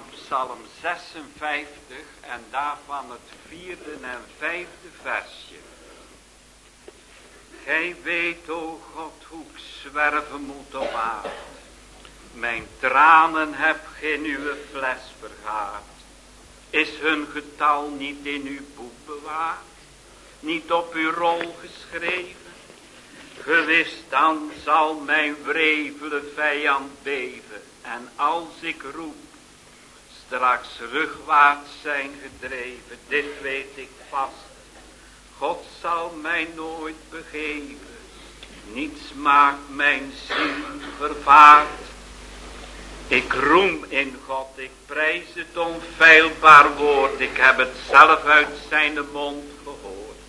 Psalm 56 en daarvan het vierde en vijfde versje. Gij weet, o God, hoe ik zwerven moet op aard. Mijn tranen heb geen uw fles vergaard. Is hun getal niet in uw boek bewaard? Niet op uw rol geschreven? Gewis dan zal mijn wrevele vijand beven. En als ik roep, straks rugwaarts zijn gedreven. Dit weet ik vast. God zal mij nooit begeven. Niets maakt mijn ziel vervaard. Ik roem in God, ik prijs het onfeilbaar woord. Ik heb het zelf uit zijn mond gehoord.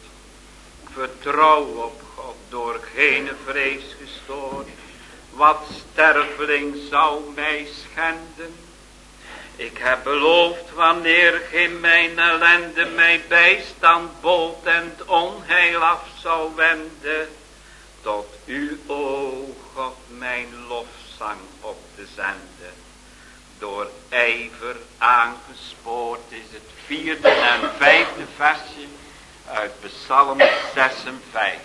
Vertrouw op God, door geen vrees gestoord. Wat sterveling zou mij schenden. Ik heb beloofd wanneer geen mijn ellende mij bijstand bood en het onheil af zou wenden. Tot u, o God, mijn lofzang op te zenden. Door ijver aangespoord is het vierde en vijfde versje uit Psalm 56.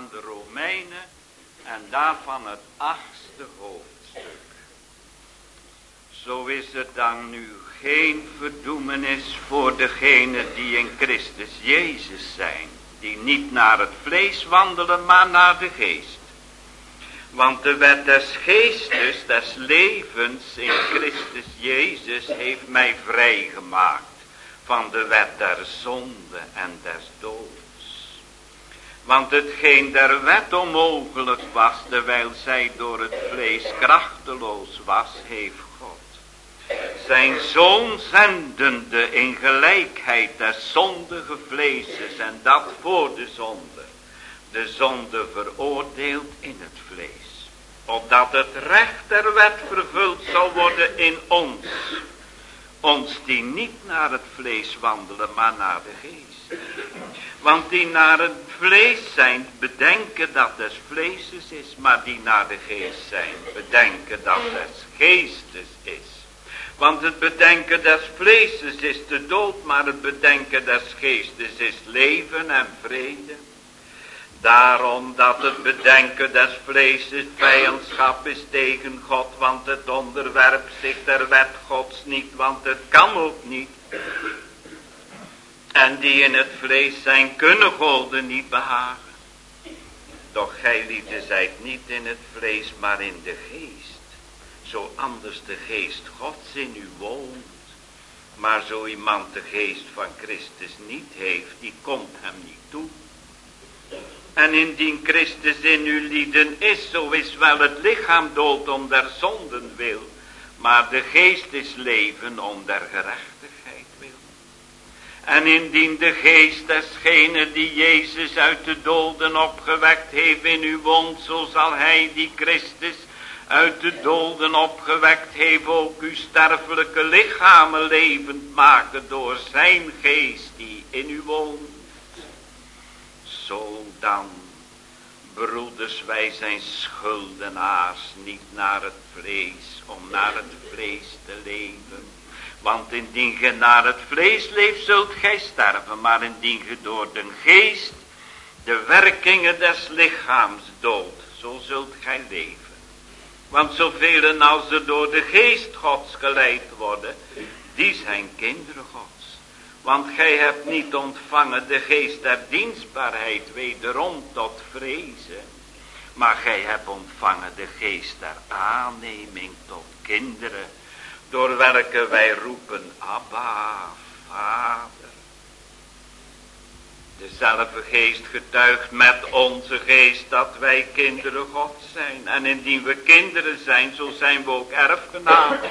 Aan de Romeinen en daarvan het achtste hoofdstuk. Zo is er dan nu geen verdoemenis voor degenen die in Christus Jezus zijn, die niet naar het vlees wandelen, maar naar de geest. Want de wet des geestes, des levens in Christus Jezus heeft mij vrijgemaakt van de wet der zonde en des doods. Want hetgeen der wet onmogelijk was, terwijl zij door het vlees krachteloos was, heeft God. Zijn zoon zendende in gelijkheid des zondige vleeses en dat voor de zonde. De zonde veroordeeld in het vlees. Opdat het recht der wet vervuld zal worden in ons ons die niet naar het vlees wandelen, maar naar de geest. Want die naar het vlees zijn, bedenken dat des vleeses is. Maar die naar de geest zijn, bedenken dat des geestes is. Want het bedenken des vleeses is de dood, maar het bedenken des geestes is leven en vrede. Daarom dat het bedenken des vleeses vijandschap is tegen God, want het onderwerpt zich der wet Gods niet, want het kan ook niet. En die in het vlees zijn, kunnen golden niet behagen. Doch gij lieden zijt niet in het vlees, maar in de geest. Zo anders de geest Gods in u woont. Maar zo iemand de geest van Christus niet heeft, die komt hem niet toe. En indien Christus in uw lieden is, zo is wel het lichaam dood om der zonden wil. Maar de geest is leven om der gerechtigheid. En indien de geest desgene die Jezus uit de doden opgewekt heeft in uw woont, zo zal hij die Christus uit de doden opgewekt heeft ook uw sterfelijke lichamen levend maken door zijn geest die in u woont. Zo dan, broeders, wij zijn schuldenaars, niet naar het vlees, om naar het vlees te leven. Want indien ge naar het vlees leeft, zult gij sterven, maar indien ge door de geest de werkingen des lichaams doodt, zo zult gij leven. Want zoveel als er door de geest gods geleid worden, die zijn kinderen gods. Want gij hebt niet ontvangen de geest der dienstbaarheid wederom tot vrezen. Maar gij hebt ontvangen de geest der aanneming tot kinderen. Door welke wij roepen, Abba, Vader. Dezelfde geest getuigt met onze geest dat wij kinderen God zijn. En indien we kinderen zijn, zo zijn we ook erfgenamen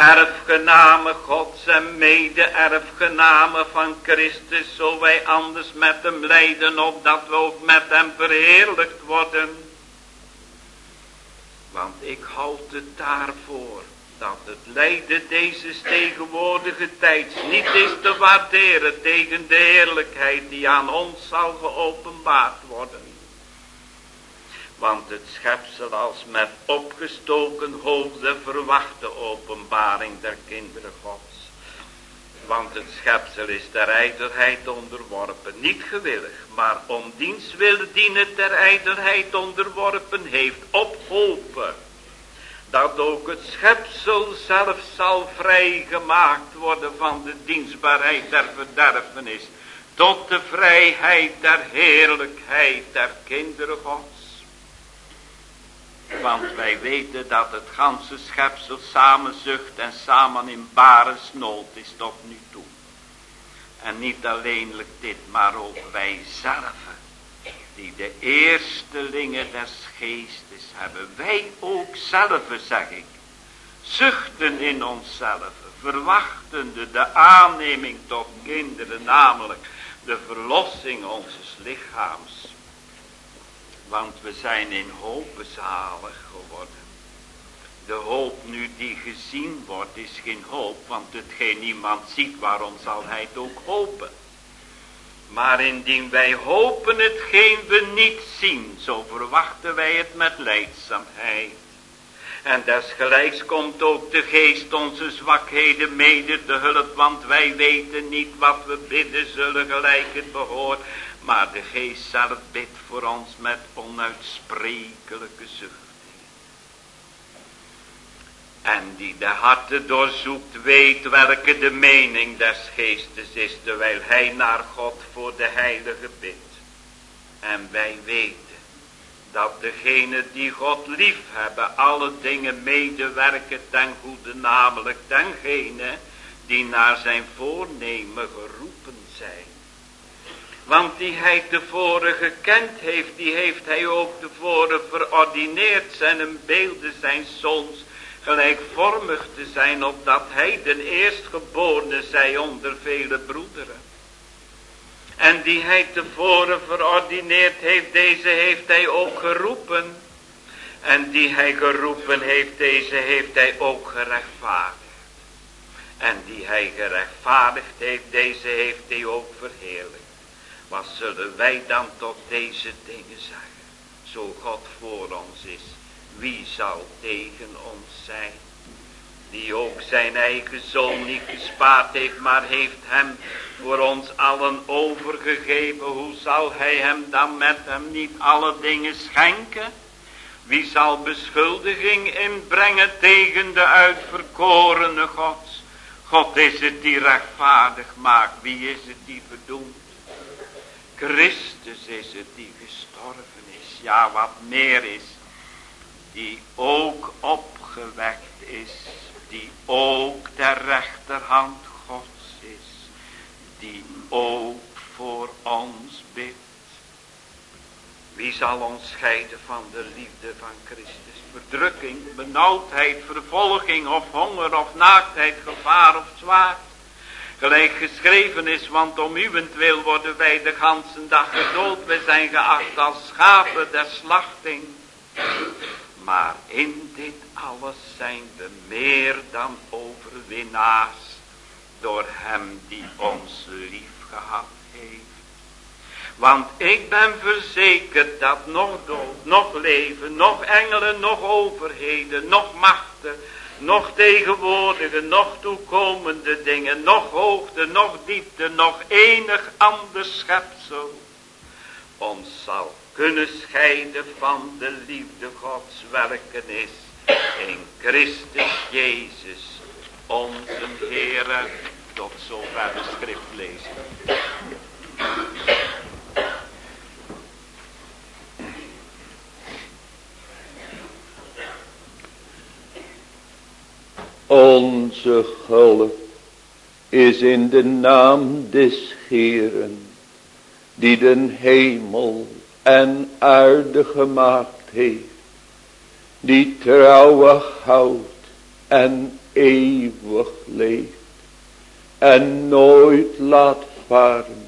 erfgename Gods en mede-erfgename van Christus, zo wij anders met hem lijden, opdat we ook met hem verheerlijkt worden. Want ik houd het daarvoor, dat het lijden deze tegenwoordige tijds niet is te waarderen tegen de heerlijkheid die aan ons zal geopenbaard worden. Want het schepsel als met opgestoken verwacht de openbaring der kinderen gods. Want het schepsel is der ijdelheid onderworpen, niet gewillig, maar om diens wil dienen ter ijdelheid onderworpen heeft op hopen. Dat ook het schepsel zelf zal vrijgemaakt worden van de dienstbaarheid der verderfenis. Tot de vrijheid der heerlijkheid der kinderen gods. Want wij weten dat het ganse schepsel samenzucht en samen in bare snood is tot nu toe. En niet alleenlijk dit, maar ook wij zelf, die de eerstelingen des geestes hebben. Wij ook zelf, zeg ik, zuchten in onszelf, verwachtende de aanneming tot kinderen, namelijk de verlossing onzes lichaams. Want we zijn in hoop zalig geworden. De hoop nu die gezien wordt is geen hoop, want hetgeen niemand ziet, waarom zal hij het ook hopen? Maar indien wij hopen hetgeen we niet zien, zo verwachten wij het met leidzaamheid. En desgelijks komt ook de geest onze zwakheden mede te hulp, want wij weten niet wat we bidden zullen gelijk het behoort. Maar de geest zelf bidt voor ons met onuitsprekelijke zucht. En die de harten doorzoekt weet welke de mening des geestes is. Terwijl hij naar God voor de heilige bidt. En wij weten dat degene die God lief hebben alle dingen medewerken ten goede. Namelijk dengene die naar zijn voornemen geroepen zijn. Want die hij tevoren gekend heeft, die heeft hij ook tevoren verordineerd. Zijn beelden zijn soms gelijkvormig te zijn, opdat hij de eerstgeborene zij onder vele broederen. En die hij tevoren verordineerd heeft, deze heeft hij ook geroepen. En die hij geroepen heeft, deze heeft hij ook gerechtvaardigd. En die hij gerechtvaardigd heeft, deze heeft hij ook verheerlijkt. Wat zullen wij dan tot deze dingen zeggen? Zo God voor ons is, wie zal tegen ons zijn? Die ook zijn eigen zoon niet gespaard heeft, maar heeft hem voor ons allen overgegeven. Hoe zal hij hem dan met hem niet alle dingen schenken? Wie zal beschuldiging inbrengen tegen de uitverkorene Gods? God is het die rechtvaardig maakt. Wie is het die verdoemt? Christus is het die gestorven is. Ja, wat meer is die ook opgewekt is, die ook ter rechterhand Gods is, die ook voor ons bidt. Wie zal ons scheiden van de liefde van Christus? Verdrukking, benauwdheid, vervolging of honger of naaktheid, gevaar of zwaard. Gelijk geschreven is, want om uwentwil worden wij de ganse dag gedood. Wij zijn geacht als schapen der slachting. Maar in dit alles zijn we meer dan overwinnaars door hem die ons lief gehad heeft. Want ik ben verzekerd dat nog dood, nog leven, nog engelen, nog overheden, nog machten, nog tegenwoordige, nog toekomende dingen, nog hoogte, nog diepte, nog enig ander schepsel ons zal kunnen scheiden van de liefde Gods welke is in Christus Jezus onze Heere tot zover de schrift lezen. Onze hulp is in de naam des Heeren, die den hemel en aarde gemaakt heeft. Die trouwig houdt en eeuwig leeft. En nooit laat varen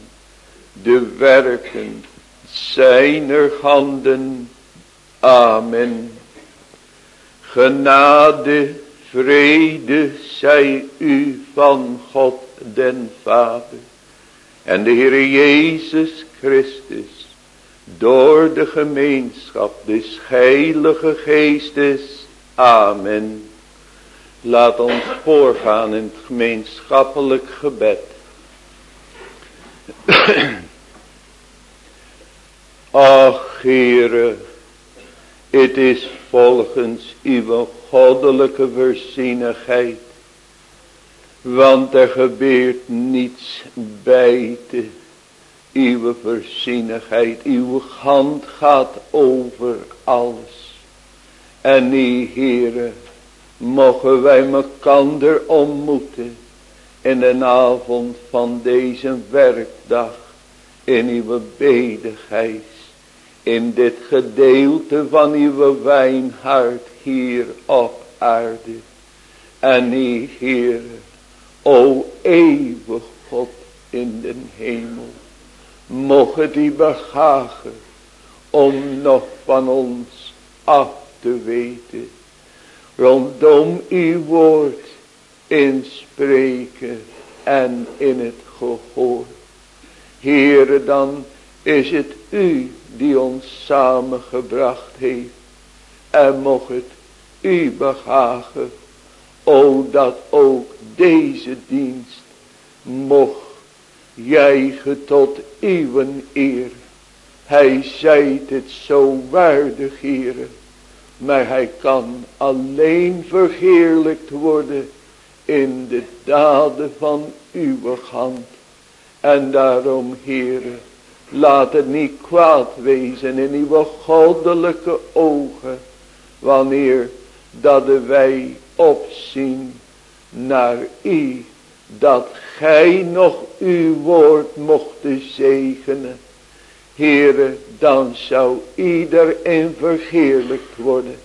de werken zijner handen. Amen. Genade, vrede zij u van God den Vader. En de Heer Jezus Christus door de gemeenschap des heilige geestes. Amen. Laat ons voorgaan in het gemeenschappelijk gebed. Ach, Heere, het is volgens uw goddelijke voorzienigheid, want er gebeurt niets buiten uw voorzienigheid, uw hand gaat over alles. En die Heere, mogen wij mekander ontmoeten in de avond van deze werkdag in uw bedigheid. In dit gedeelte van uw wijnhart hier op aarde. En die Heere, o eeuwig God in den hemel. Mocht die begagen om nog van ons af te weten. Rondom uw woord in spreken en in het gehoor. Heere, dan is het u die ons samengebracht heeft. En mocht het u behagen. O dat ook deze dienst mocht juichen tot uw eer. Hij zei het zo waardig, heren. Maar hij kan alleen verheerlijkt worden in de daden van uw hand. En daarom, heren, laat het niet kwaad wezen in uw goddelijke ogen. Wanneer dat wij opzien naar u. Dat gij nog uw woord mocht zegenen. Heere, dan zou iedereen verheerlijkt worden.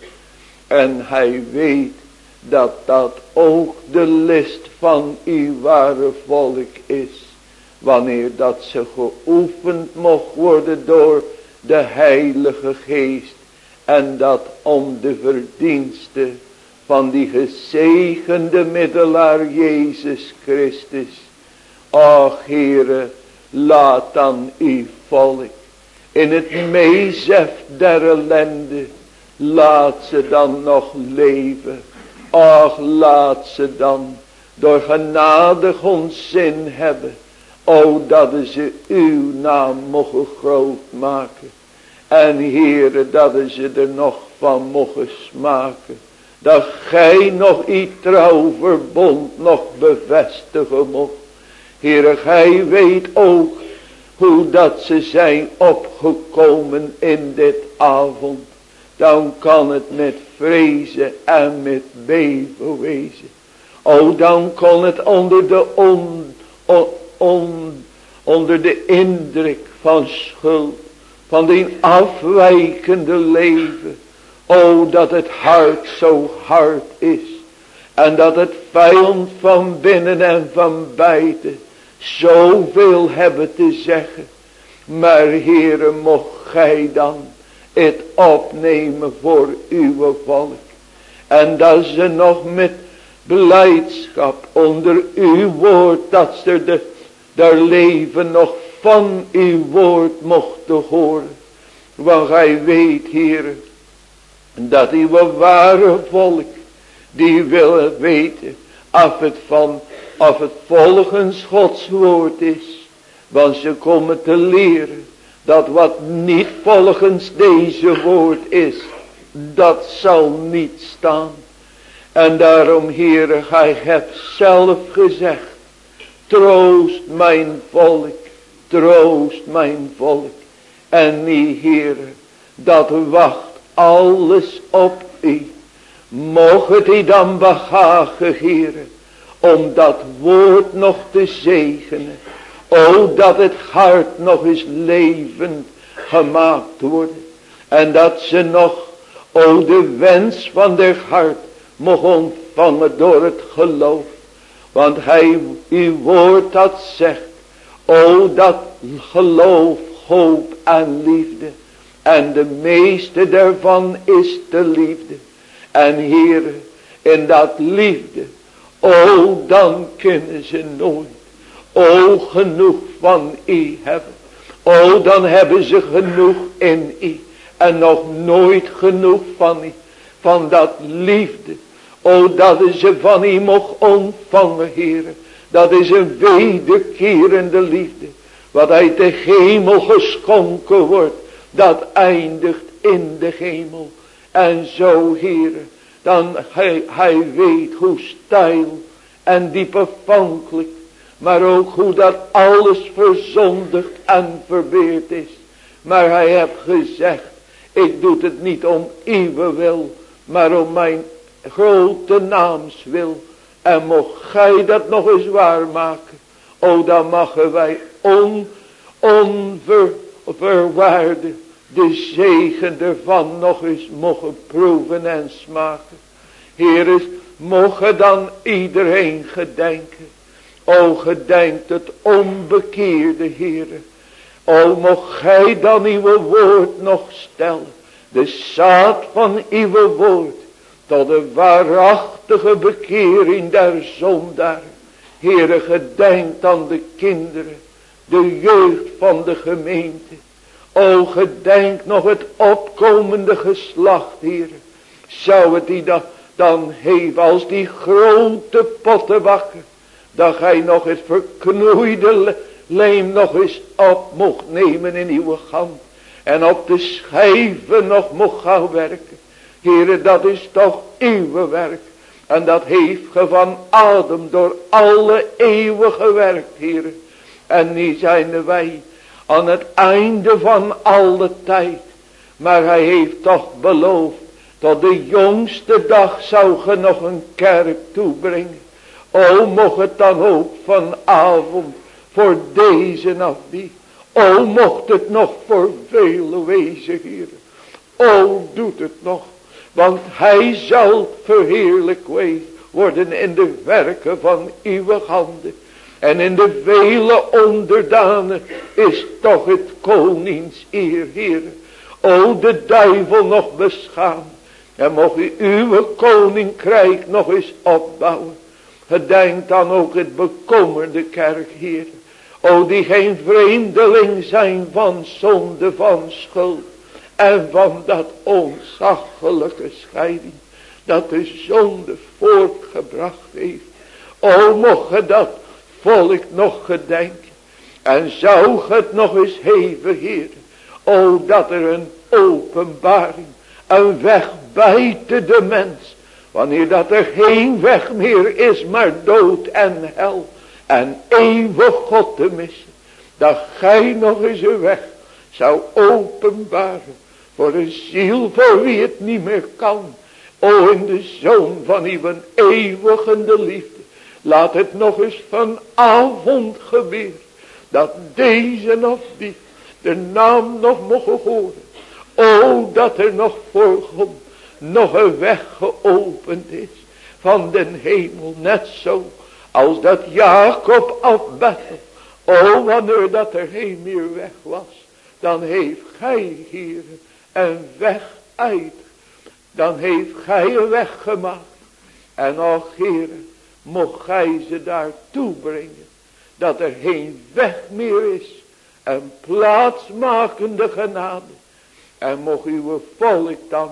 En hij weet dat dat ook de list van uw ware volk is. Wanneer dat ze geoefend mocht worden door de heilige geest. En dat om de verdienste van die gezegende middelaar Jezus Christus. Ach Heere, laat dan uw volk in het meezef der ellende. Laat ze dan nog leven. Ach, laat ze dan door genadig ons zin hebben. O, dat ze uw naam mogen groot maken. En Heere, dat ze er nog van mogen smaken. Dat gij nog iets trouw verbond nog bevestigen mocht. Heere, gij weet ook hoe dat ze zijn opgekomen in dit avond. Dan kan het met vrezen en met beven wezen. O, dan kon het onder de, on, on, onder de indruk van schuld. Van die afwijkende leven. O, dat het hart zo hard is. En dat het vijand van binnen en van buiten zoveel hebben te zeggen. Maar Heere, mocht gij dan het opnemen voor uw volk. En dat ze nog met beleidschap onder uw woord, dat ze de, leven nog van uw woord mochten horen. Want gij weet, Heere, dat uw ware volk, die willen weten, of het van of het volgens Gods woord is. Want ze komen te leren dat wat niet volgens deze woord is, dat zal niet staan. En daarom, Heere, gij hebt zelf gezegd, troost mijn volk, troost mijn volk. En niet, Heere, dat wacht alles op u. Mocht het u dan behagen, Heere, om dat woord nog te zegenen. O dat het hart nog eens levend gemaakt wordt. En dat ze nog, o de wens van der hart, mocht ontvangen door het geloof. Want hij, uw woord dat zegt, o dat geloof, hoop en liefde. En de meeste daarvan is de liefde. En Heer, in dat liefde O, dan kunnen ze nooit. O, genoeg van u hebben. O, dan hebben ze genoeg in u. En nog nooit genoeg van u. Van dat liefde. O, dat ze van u mocht ontvangen, heren. Dat is een wederkerende liefde. Wat uit de hemel geschonken wordt. Dat eindigt in de hemel. En zo, heren dan hij, hij weet hoe stijl en diep afhankelijk, maar ook hoe dat alles verzondigd en verbeerd is. Maar hij heeft gezegd, ik doe het niet om uw wil, maar om mijn grote naams wil. En mocht gij dat nog eens waarmaken, o dan mogen wij on, de zegen ervan nog eens mogen proeven en smaken. Heer mogen dan iedereen gedenken. O gedenkt het onbekeerde Heere. O mocht gij dan uw woord nog stellen. De zaad van uw woord. Tot de waarachtige bekering der zondaar. Heere gedenkt aan de kinderen. De jeugd van de gemeente. O gedenk nog het opkomende geslacht, Heer. Zou het die dan, dan heeft als die grote pottenbakken. Dat gij nog het verknoeide leem nog eens op mocht nemen in uw hand. En op de schijven nog mocht gaan werken. Heren, dat is toch uw werk. En dat heeft ge van adem door alle eeuwen gewerkt, heren. En nu zijn wij aan het einde van alle tijd. Maar hij heeft toch beloofd. Tot de jongste dag zou ge nog een kerk toebrengen. O mocht het dan ook vanavond voor deze die. O mocht het nog voor vele wezen hier. O doet het nog. Want hij zal verheerlijk worden in de werken van uw handen. En in de vele onderdanen is toch het konings eer, Heer. O, de duivel nog beschaamd. En mocht u uw koninkrijk nog eens opbouwen. Gedenk dan ook het bekommerde kerk, Heer. O, die geen vreemdeling zijn van zonde, van schuld. En van dat onzaggelijke scheiding. Dat de zonde voortgebracht heeft. O, mocht dat volk nog gedenken. En zou het nog eens heven, Heer. O, dat er een openbaring, een weg buiten de mens. Wanneer dat er geen weg meer is, maar dood en hel. En eeuwig God te missen. Dat gij nog eens een weg zou openbaren. Voor een ziel voor wie het niet meer kan. O in de zoon van uw eeuwigende liefde. Laat het nog eens vanavond gebeuren. Dat deze of die de naam nog mogen horen. O dat er nog voor God nog een weg geopend is. Van den hemel net zo. Als dat Jacob Bethel. O wanneer dat er geen meer weg was. Dan heeft gij hier een weg uit. Dan heeft gij een weg gemaakt. En och heren mocht gij ze daartoe brengen. Dat er geen weg meer is. Een plaatsmakende genade. En mocht uw volk dan,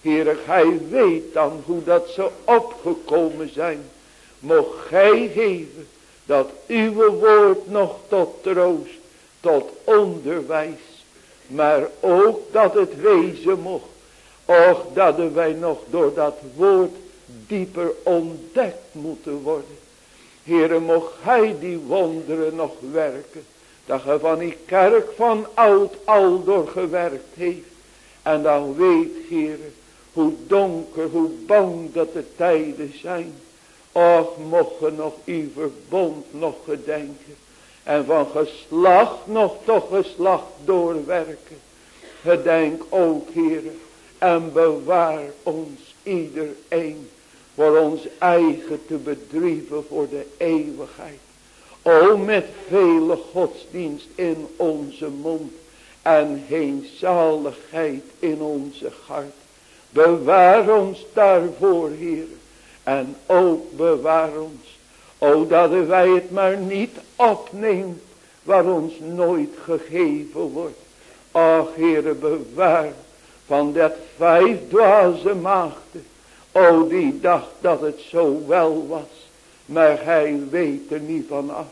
Heer, gij weet dan hoe dat ze opgekomen zijn. Mocht gij geven dat uw woord nog tot troost, tot onderwijs. Maar ook dat het wezen mocht. Och, dat wij nog door dat woord dieper ontdekt moeten worden. Heere, mocht gij die wonderen nog werken. Dat ge van die kerk van oud al door gewerkt heeft. En dan weet, Heere, hoe donker, hoe bang dat de tijden zijn. Och, mocht ge nog uw verbond nog gedenken. En van geslacht nog tot geslacht doorwerken. Gedenk ook, Heere, en bewaar ons iedereen voor ons eigen te bedrijven voor de eeuwigheid. O met vele godsdienst in onze mond en geen zaligheid in onze hart. Bewaar ons daarvoor, Heer. En ook bewaar ons. O dat wij het maar niet opneemt waar ons nooit gegeven wordt. Ach, Heere, bewaar van dat vijf dwaze maagden O die dacht dat het zo wel was. Maar hij weet er niet van af.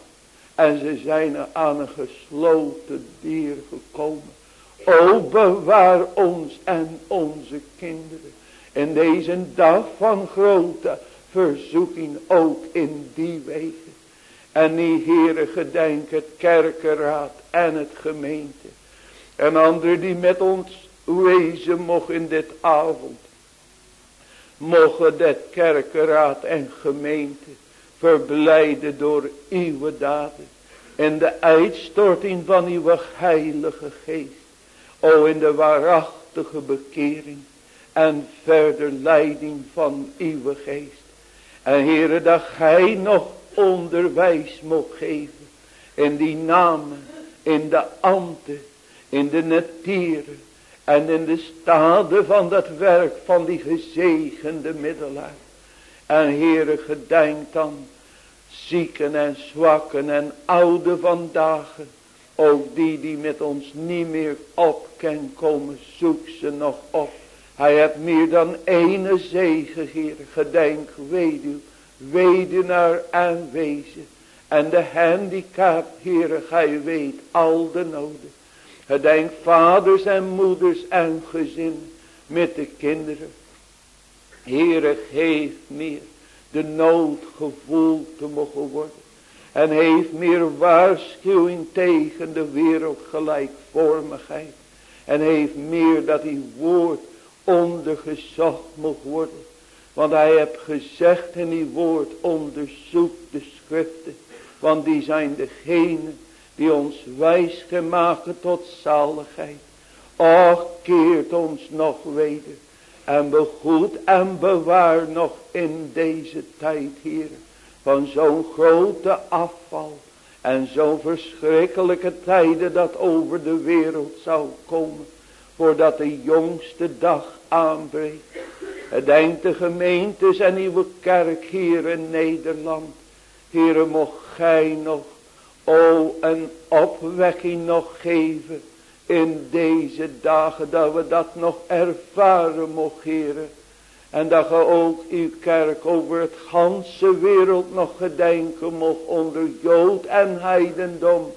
En ze zijn er aan een gesloten dier gekomen. O bewaar ons en onze kinderen. In deze dag van grote verzoeking ook in die wegen. En die heren gedenk het kerkenraad en het gemeente. En anderen die met ons wezen mogen in dit avond mogen dat kerkenraad en gemeente verblijden door uw daden. En de uitstorting van uw heilige geest. O in de waarachtige bekering. En verder leiding van uw geest. En Heere dat gij nog onderwijs mocht geven. In die namen in de ambten, in de netieren en in de stade van dat werk van die gezegende middelaar. En Heere, gedenk dan zieken en zwakken en oude vandaag. Ook die die met ons niet meer op kan komen, zoek ze nog op. Hij heeft meer dan ene zegen, Heer. Gedenk, weduw, weduwnaar en wezen. En de handicap, Heer, gij weet al de noden. Gedenk vaders en moeders en gezin met de kinderen. Heere, geef meer de nood gevoeld te mogen worden. En heeft meer waarschuwing tegen de wereldgelijkvormigheid. En heeft meer dat die woord ondergezocht mocht worden. Want hij heeft gezegd in die woord onderzoek de schriften. Want die zijn degene die ons wijs gemaakt tot zaligheid. Och, keert ons nog weder. En begoed en bewaar nog in deze tijd, Heer. Van zo'n grote afval. En zo'n verschrikkelijke tijden dat over de wereld zou komen. Voordat de jongste dag aanbreekt. Denk de gemeentes en uw kerk hier in Nederland. Heere, mocht gij nog, o, een opwekking nog geven in deze dagen, dat we dat nog ervaren mocht, heren. En dat je ook uw kerk over het ganse wereld nog gedenken mocht onder Jood en Heidendom.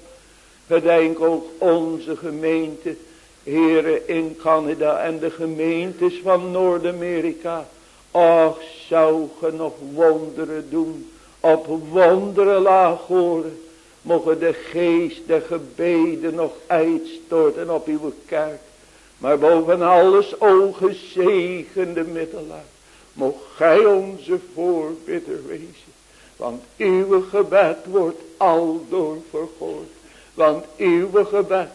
Gedenk ook onze gemeente, heren in Canada en de gemeentes van Noord-Amerika. Och, zou ge nog wonderen doen, op wonderen laag horen. Mogen de geest de gebeden nog uitstorten op uw kerk. Maar boven alles, o gezegende middelaar. Mocht gij onze voorbidder wezen. Want uw gebed wordt aldoor verhoord. Want uw gebed,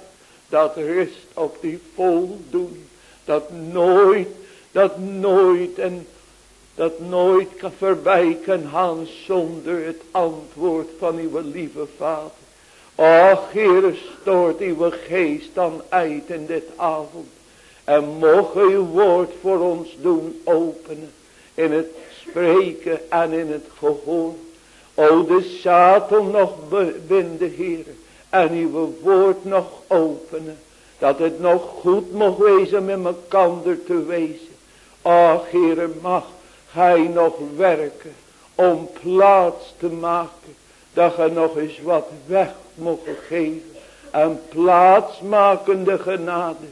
dat rust op die voldoening. Dat nooit, dat nooit en dat nooit kan voorbij kan gaan zonder het antwoord van uw lieve vader. Och, Heere, stoort uw geest dan uit in dit avond. En mocht uw woord voor ons doen openen. In het spreken en in het gehoor. O, de Satan nog binden, Heere. En uw woord nog openen. Dat het nog goed mag wezen met elkaar te wezen. Och, Heere, mag Gij nog werken om plaats te maken. Dat je nog eens wat weg mocht geven. En plaatsmakende genade.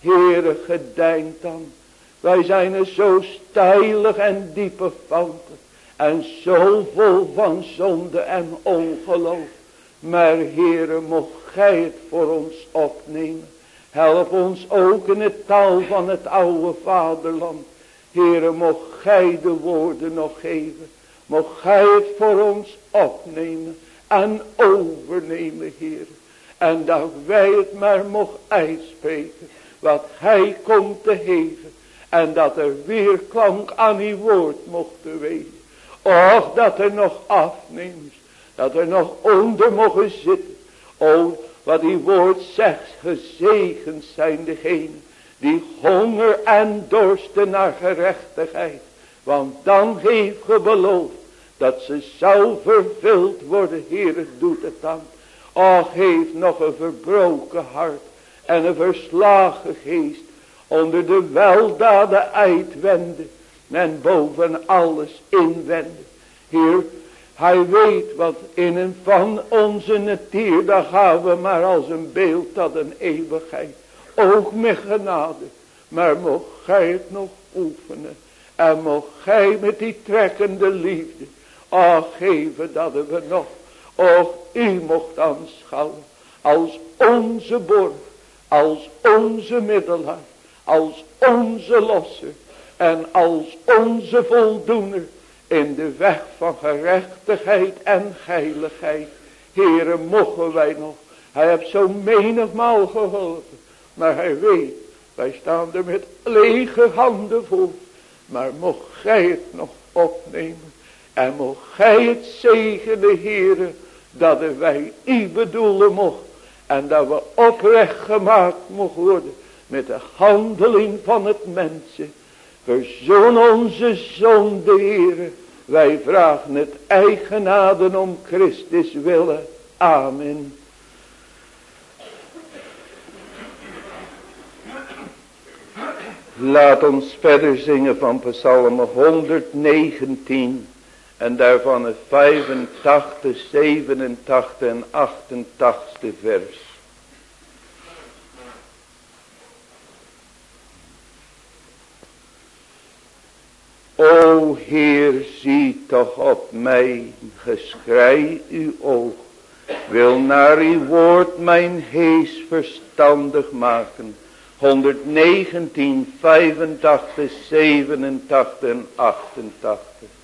Heere gedenk dan. Wij zijn er zo steilig en diepe fouten. En zo vol van zonde en ongeloof. Maar Heere mocht gij het voor ons opnemen. Help ons ook in het taal van het oude vaderland. Heere, mocht gij de woorden nog geven. Mocht gij het voor ons opnemen en overnemen, Heer. En dat wij het maar mocht uitspreken. Wat hij komt te geven. En dat er weerklank aan uw woord mocht wezen. Och, dat er nog afnemers. Dat er nog onder mogen zitten. O, wat uw woord zegt. Gezegend zijn degenen die honger en dorsten naar gerechtigheid. Want dan heeft ge beloofd dat ze zou vervuld worden. Heer, doet het dan. Och, heeft nog een verbroken hart en een verslagen geest onder de weldaden uitwenden en boven alles inwenden. Heer, hij weet wat in en van onze natuur, daar gaan we maar als een beeld tot een eeuwigheid ook met genade. Maar mocht gij het nog oefenen. En mocht gij met die trekkende liefde. Ach, geven dat we nog. Och, u mocht aanschouwen. Als onze borg. Als onze middelaar. Als onze losser. En als onze voldoener. In de weg van gerechtigheid en heiligheid. Heren, mogen wij nog. Hij heeft zo menigmaal geholpen. Maar hij weet, wij staan er met lege handen voor. Maar mocht gij het nog opnemen. En mocht gij het zegenen, heren. Dat wij u bedoelen mocht. En dat we oprecht gemaakt mogen worden met de handeling van het mensen. Verzoen onze zonde, Heer. Wij vragen het eigenaden om Christus willen. Amen. Laat ons verder zingen van Psalm 119. En daarvan het 85, 87 en 88 vers. O Heer, zie toch op mij, geschrei uw oog. Wil naar uw woord mijn hees verstandig maken. 119, 85, 87 en 88.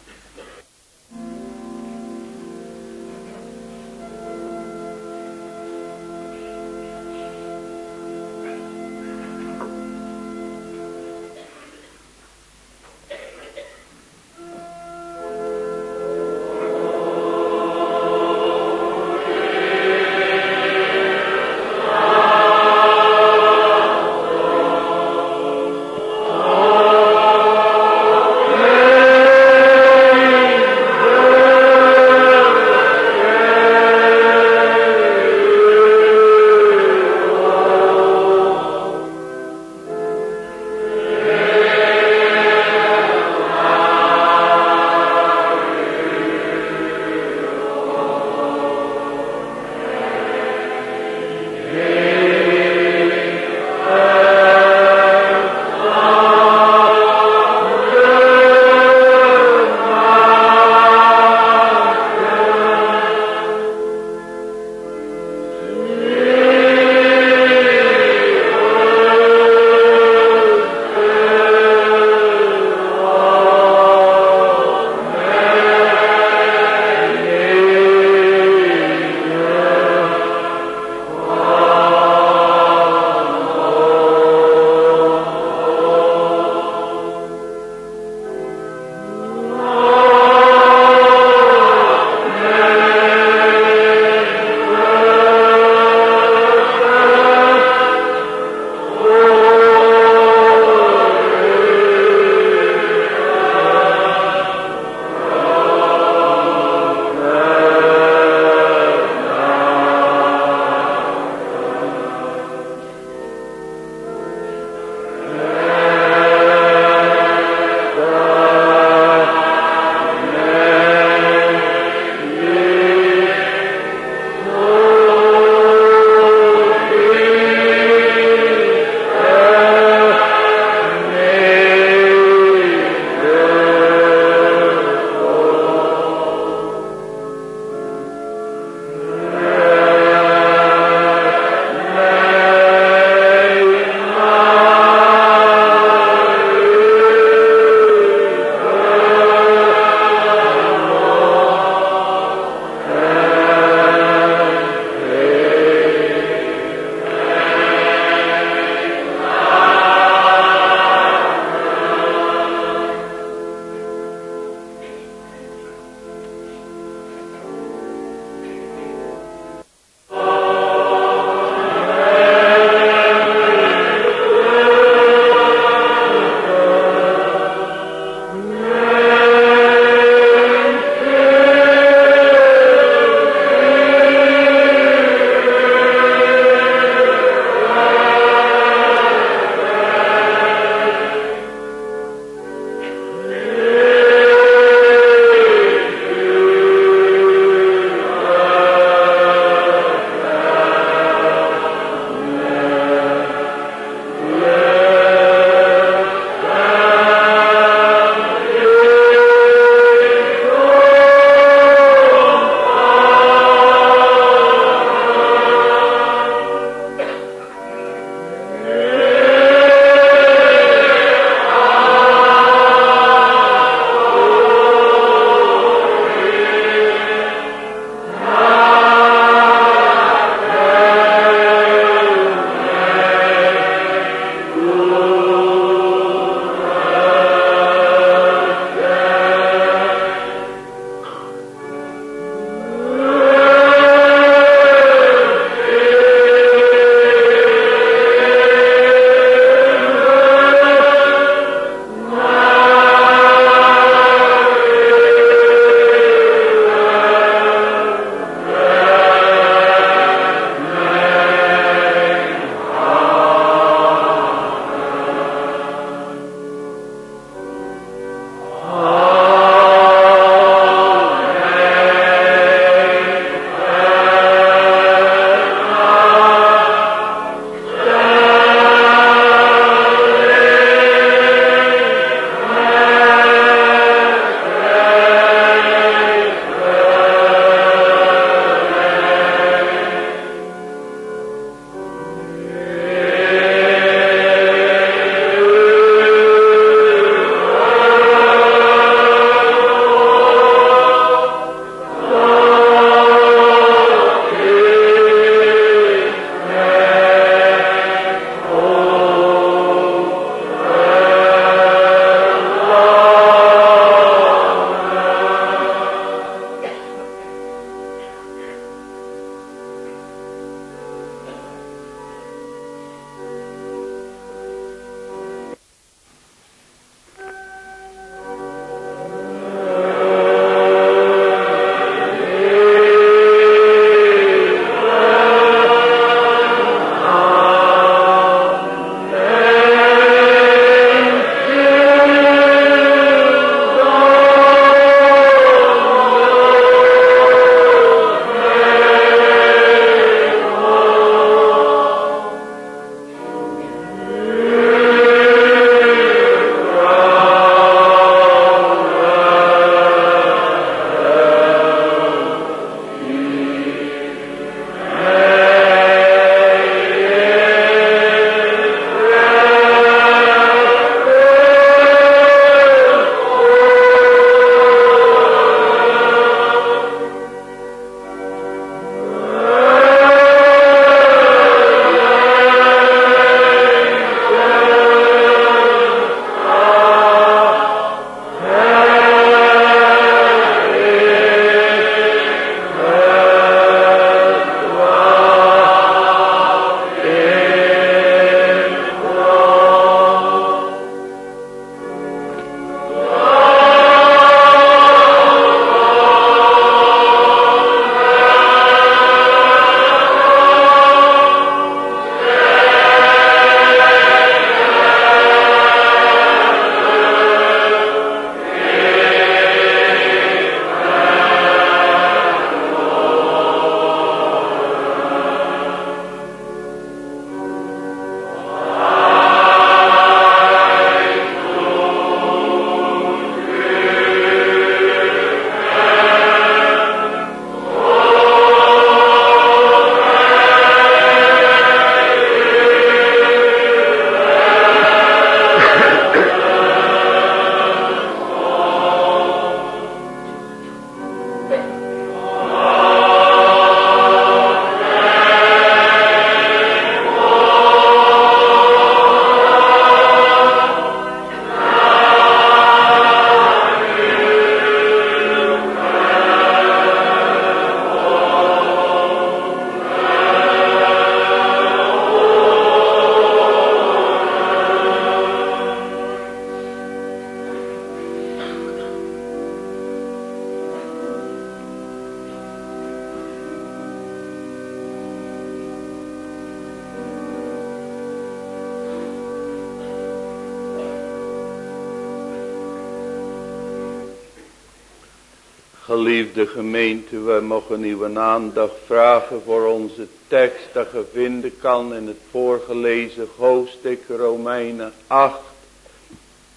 Mogen uw aandacht vragen voor onze tekst dat je vinden kan in het voorgelezen hoofdstuk Romeinen 8.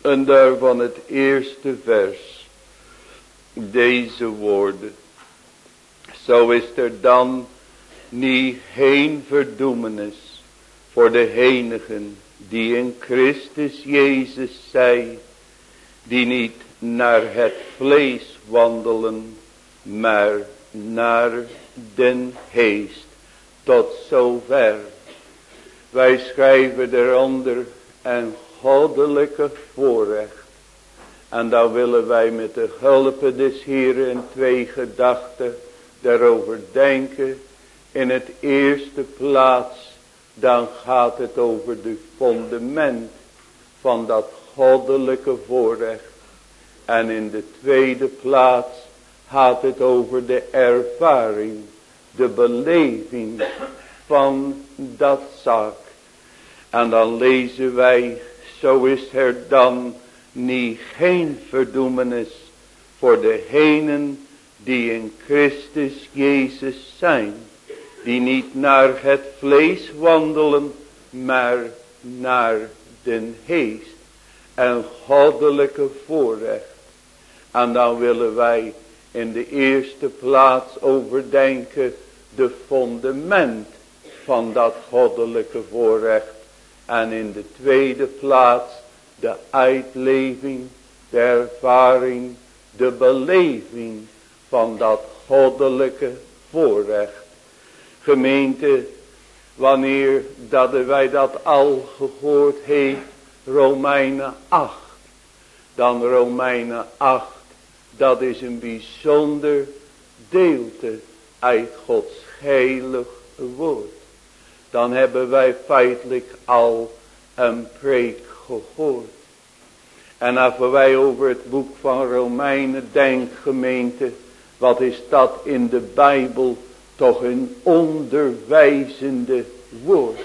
En daarvan het eerste vers. Deze woorden. Zo is er dan niet geen verdoemenis voor de henigen die in Christus Jezus zijn, die niet naar het vlees wandelen, maar naar den geest. Tot zover. Wij schrijven eronder een goddelijke voorrecht. En dan willen wij met de hulp des Heeren in twee gedachten daarover denken. In het eerste plaats, dan gaat het over de fundament van dat goddelijke voorrecht. En in de tweede plaats gaat het over de ervaring, de beleving van dat zaak. En dan lezen wij, zo is er dan niet geen verdoemenis voor degenen die in Christus Jezus zijn. Die niet naar het vlees wandelen, maar naar den geest. En goddelijke voorrecht. En dan willen wij in de eerste plaats overdenken de fundament van dat goddelijke voorrecht. En in de tweede plaats de uitleving, de ervaring, de beleving van dat goddelijke voorrecht. Gemeente, wanneer dat wij dat al gehoord heeft, Romeinen 8. Dan Romeinen 8 dat is een bijzonder deelte uit Gods heilig woord. Dan hebben wij feitelijk al een preek gehoord. En als wij over het boek van Romeinen denken gemeente. Wat is dat in de Bijbel toch een onderwijzende woord.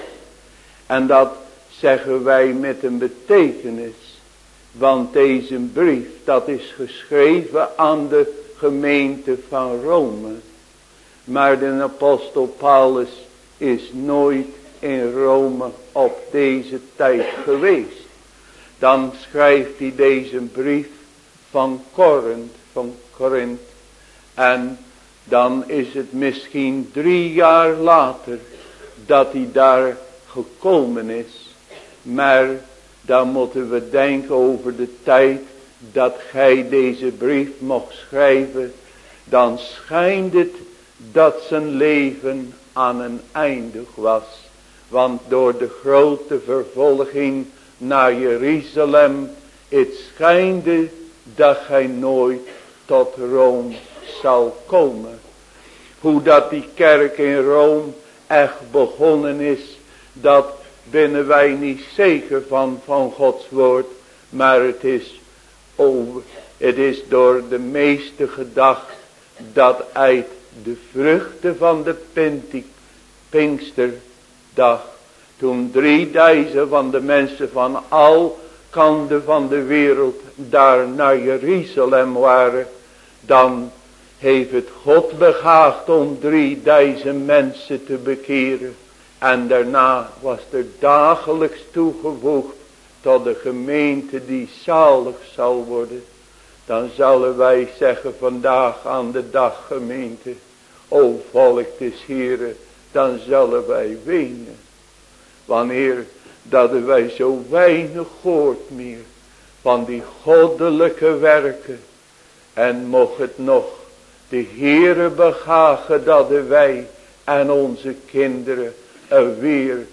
En dat zeggen wij met een betekenis. Want deze brief, dat is geschreven aan de gemeente van Rome. Maar de apostel Paulus is nooit in Rome op deze tijd geweest. Dan schrijft hij deze brief van Korint, van Korint. En dan is het misschien drie jaar later dat hij daar gekomen is. Maar dan moeten we denken over de tijd dat gij deze brief mocht schrijven. Dan schijnt het dat zijn leven aan een einde was. Want door de grote vervolging naar Jeruzalem. Het schijnde dat gij nooit tot Rome zal komen. Hoe dat die kerk in Rome echt begonnen is. Dat binnen wij niet zeker van, van Gods woord. Maar het is, over, het is door de meeste gedacht dat uit de vruchten van de Pinksterdag. Toen drieduizend van de mensen van al kanten van de wereld daar naar Jeruzalem waren. Dan heeft het God begaagd om drieduizend mensen te bekeren. En daarna was er dagelijks toegevoegd tot de gemeente die zalig zal worden. Dan zullen wij zeggen vandaag aan de dag gemeente. O volk des Heren, dan zullen wij wenen. Wanneer dat wij zo weinig hoort meer van die goddelijke werken. En mocht het nog de Heere begagen dat wij en onze kinderen er weer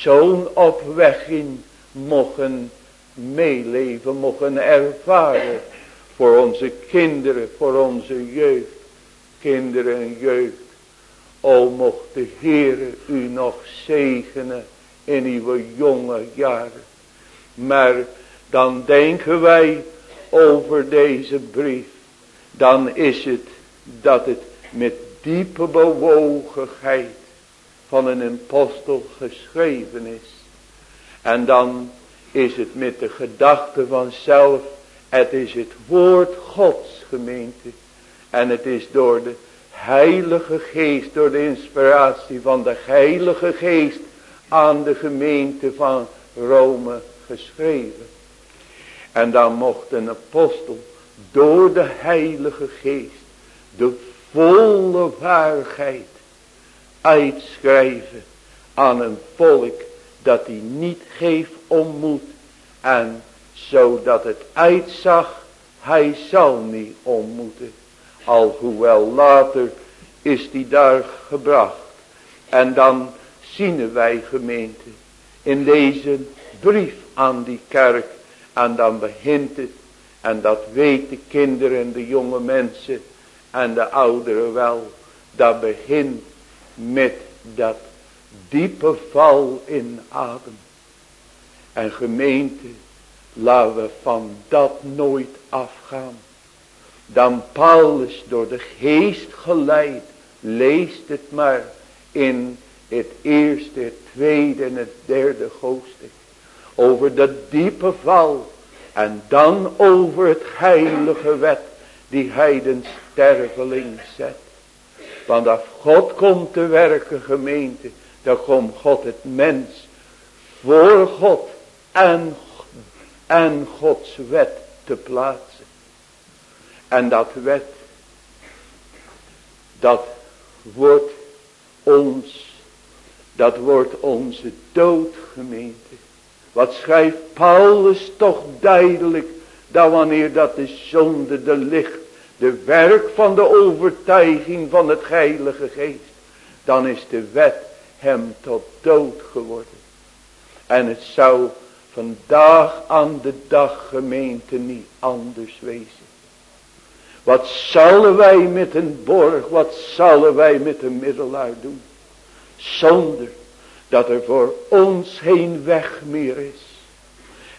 zo'n opwekking mogen meeleven, mogen ervaren. Voor onze kinderen, voor onze jeugd, kinderen en jeugd. O mocht de Heere u nog zegenen in uw jonge jaren. Maar dan denken wij over deze brief. Dan is het dat het met diepe bewogenheid van een apostel geschreven is. En dan is het met de gedachte vanzelf. Het is het woord Gods gemeente. En het is door de heilige geest, door de inspiratie van de heilige geest aan de gemeente van Rome geschreven. En dan mocht een apostel door de heilige geest de volle waarheid uitschrijven aan een volk dat hij niet geeft om moed en zodat het uitzag hij zal niet ontmoeten. Alhoewel later is die daar gebracht. En dan zien wij gemeente in deze brief aan die kerk. En dan begint het. En dat weten de kinderen en de jonge mensen en de ouderen wel. Dat begint met dat diepe val in adem. En gemeente, laten we van dat nooit afgaan. Dan Paulus door de geest geleid, leest het maar in het eerste, het tweede en het derde hoofdstuk. Over de diepe val en dan over het heilige wet die hij den sterveling zet. Want als God komt te werken gemeente, dan komt God het mens voor God en, en Gods wet te plaatsen. En dat wet, dat wordt ons, dat wordt onze doodgemeente. Wat schrijft Paulus toch duidelijk, dat wanneer dat de zonde, de licht, de werk van de overtuiging van het heilige geest, dan is de wet hem tot dood geworden. En het zou vandaag aan de dag gemeente niet anders wezen. Wat zullen wij met een borg, wat zullen wij met een middelaar doen? Zonder dat er voor ons geen weg meer is.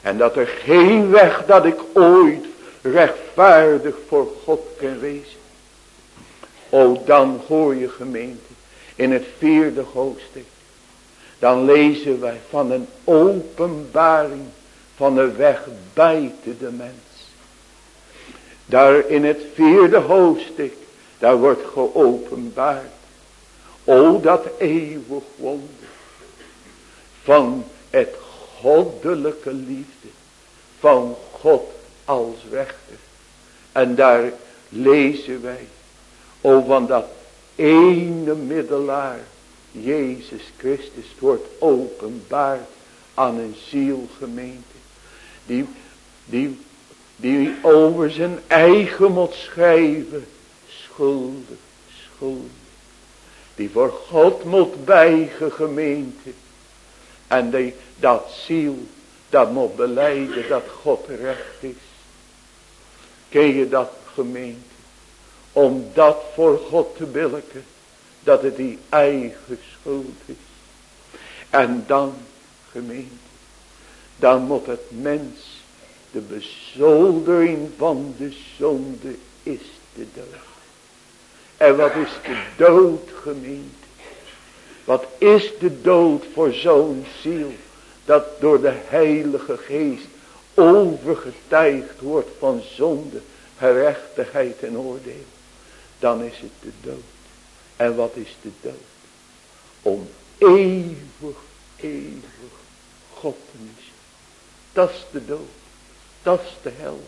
En dat er geen weg dat ik ooit rechtvaardig voor God kan wezen. O dan hoor je gemeente in het vierde hoofdstuk. Dan lezen wij van een openbaring van de weg buiten de mens. Daar in het vierde hoofdstuk, daar wordt geopenbaard. O dat eeuwig wonder van het goddelijke liefde van God als rechter. En daar lezen wij, o van dat ene middelaar, Jezus Christus, wordt openbaar aan een zielgemeente. Die, die, die over zijn eigen moet schrijven, schuldig, schuldig. Die voor God moet bijgen gemeente. En die, dat ziel, dat moet beleiden dat God recht is. Ken je dat gemeente? Om dat voor God te billiken. Dat het die eigen schuld is. En dan gemeente. Dan moet het mens. De bezoldering van de zonde is de dood. En wat is de dood gemeente? Wat is de dood voor zo'n ziel. Dat door de heilige geest overgetuigd wordt van zonde, gerechtigheid en oordeel. Dan is het de dood. En wat is de dood? Om eeuwig, eeuwig God te. Dat is de dood. Dat is de hel.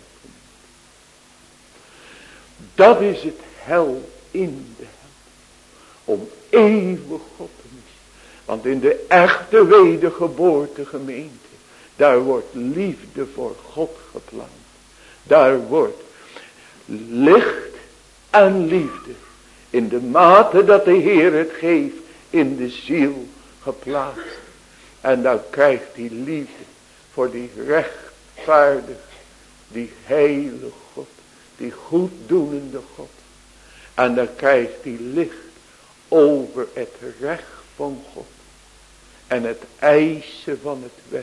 Dat is het hel in de hel. Om eeuwig God te. Want in de echte wedergeboorte gemeente. Daar wordt liefde voor God geplant. Daar wordt licht en liefde. In de mate dat de Heer het geeft. In de ziel geplaatst. En dan krijgt die liefde. Voor die rechtvaardig. Die heilige God. Die goeddoenende God. En dan krijgt die licht over het recht van God. En het eisen van het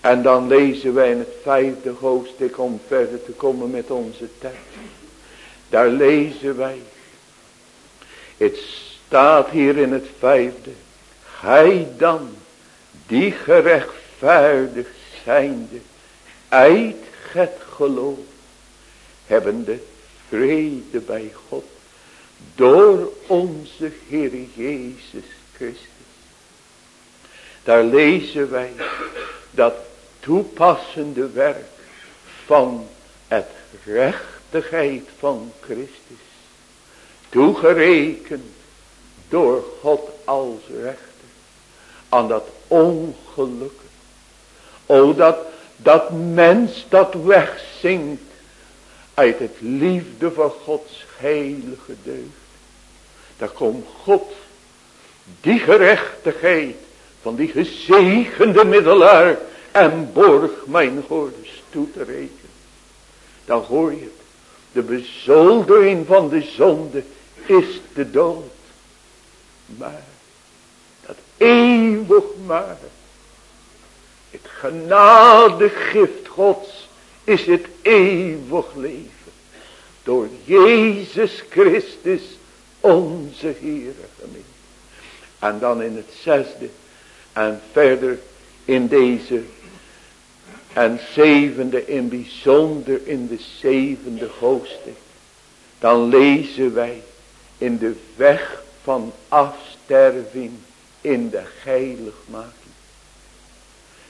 En dan lezen wij in het vijfde hoofdstuk om verder te komen met onze tekst. Daar lezen wij. Het staat hier in het vijfde. Hij dan, die gerechtvaardigd zijnde, uit het geloof, hebbende vrede bij God. Door onze Heer Jezus Christus. Daar lezen wij dat toepassende werk van het rechtigheid van Christus. Toegerekend door God als rechter. Aan dat ongeluk. O dat, dat mens dat wegzinkt. Uit het liefde voor Gods heilige deugd. Daar komt God. Die gerechtigheid van die gezegende middelaar en borg mijn hordes toe te rekenen. Dan hoor je het. De bezoldering van de zonde is de dood. Maar, dat eeuwig maar, het genade gift gods is het eeuwig leven. Door Jezus Christus onze Heere gemeen. En dan in het zesde en verder in deze en zevende in bijzonder in de zevende hoofdstuk. Dan lezen wij in de weg van afsterving in de heiligmaking.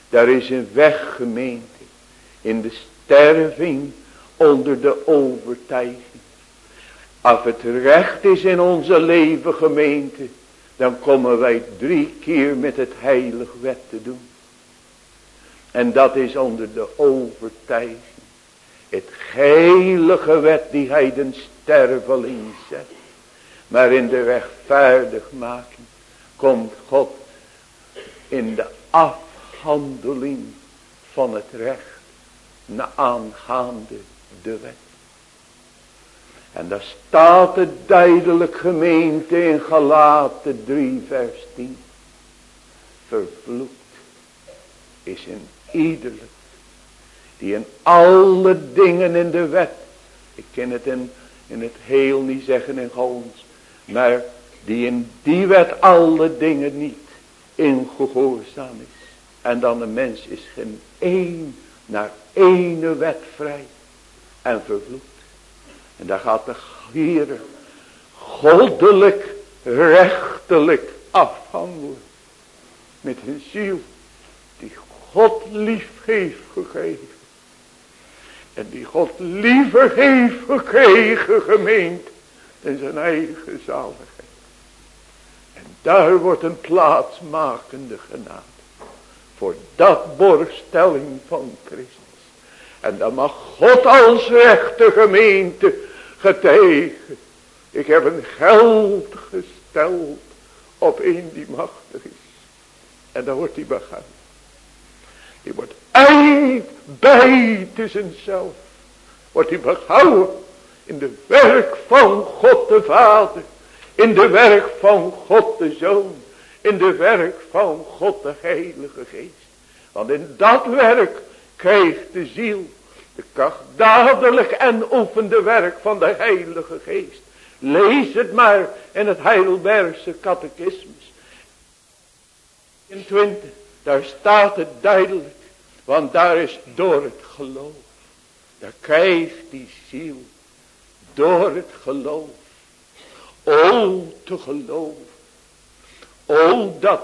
Daar is een weg gemeente in de sterving onder de overtuiging. Als het recht is in onze leven gemeente, dan komen wij drie keer met het heilig wet te doen. En dat is onder de overtuiging. Het heilige wet die hij den sterveling zet. Maar in de rechtvaardigmaking komt God in de afhandeling van het recht. Na aangaande de wet. En daar staat het duidelijk gemeente in Galaten 3 vers 10. Vervloekt is een iederlijk. Die in alle dingen in de wet. Ik ken het in, in het heel niet zeggen in Hollands. Maar die in die wet alle dingen niet in gehoorzaam is. En dan de mens is geen één naar ene wet vrij. En vervloekt. En daar gaat de Heer goddelijk, rechtelijk afhandelen. Met een ziel die God lief heeft gegeven. En die God liever heeft gekregen gemeend in zijn eigen zaligheid. En daar wordt een plaatsmakende genade. Voor dat borgstelling van Christus. En dan mag God als rechte gemeente getuigen. Ik heb een geld gesteld op een die machtig is. En dan wordt hij begaan. Die wordt eind bij tussen zelf. Wordt hij behouden in de werk van God de Vader. In de werk van God de Zoon. In de werk van God de Heilige Geest. Want in dat werk krijgt de ziel de krachtdadelijk en oefende werk van de Heilige Geest. Lees het maar in het Heidelbergse catechismus. In 20, daar staat het duidelijk. Want daar is door het geloof. Daar krijgt die ziel door het geloof. O te geloven. O dat,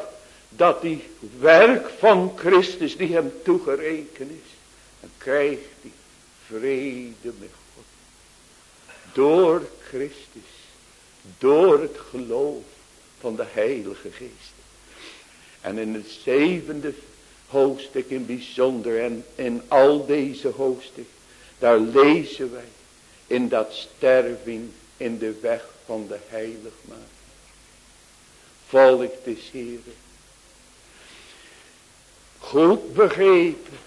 dat die werk van Christus die hem toegerekend is. Dan krijgt hij vrede met God. Door Christus. Door het geloof van de Heilige Geest. En in het zevende hoofdstuk in bijzonder en in al deze hoofdstuk. Daar lezen wij in dat sterving in de weg van de heiligmaking. Volk des Heren. Goed begrepen.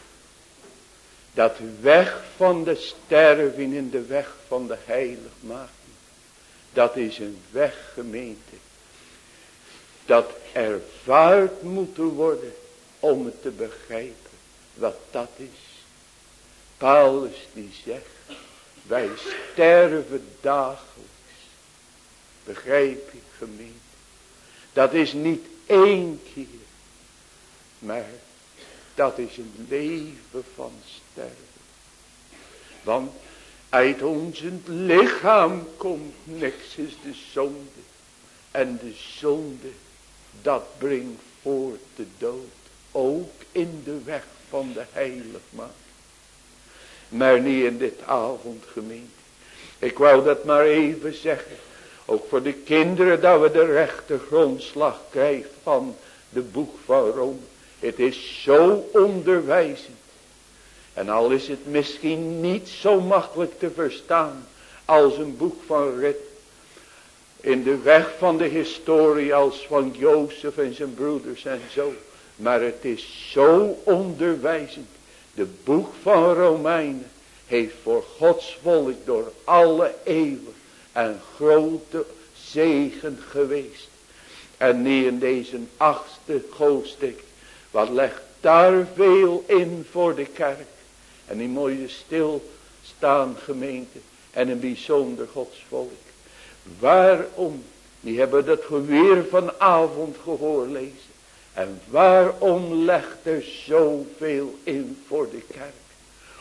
Dat weg van de sterving in de weg van de heiligmaking. Dat is een weg gemeente. Dat ervaard moet worden om het te begrijpen wat dat is. Paulus die zegt, wij sterven dagelijks. Begrijp je gemeente? Dat is niet één keer, maar dat is een leven van sterven. Want Uit ons lichaam komt niks is de zonde. En de zonde dat brengt voort de dood. Ook in de weg van de heiligmaak. Maar niet in dit avond gemeente. Ik wou dat maar even zeggen. Ook voor de kinderen dat we de rechte grondslag krijgen van de boek van Rome. Het is zo onderwijzend. En al is het misschien niet zo makkelijk te verstaan als een boek van Rit. In de weg van de historie als van Jozef en zijn broeders en zo. Maar het is zo onderwijzend. De boek van Romeinen heeft voor Gods volk door alle eeuwen een grote zegen geweest. En niet in deze achtste hoofdstuk. Wat legt daar veel in voor de kerk. En die mooie stilstaan gemeente. En een bijzonder Gods volk. Waarom? Die hebben dat geweer vanavond gehoord lezen. En waarom legt er zoveel in voor de kerk?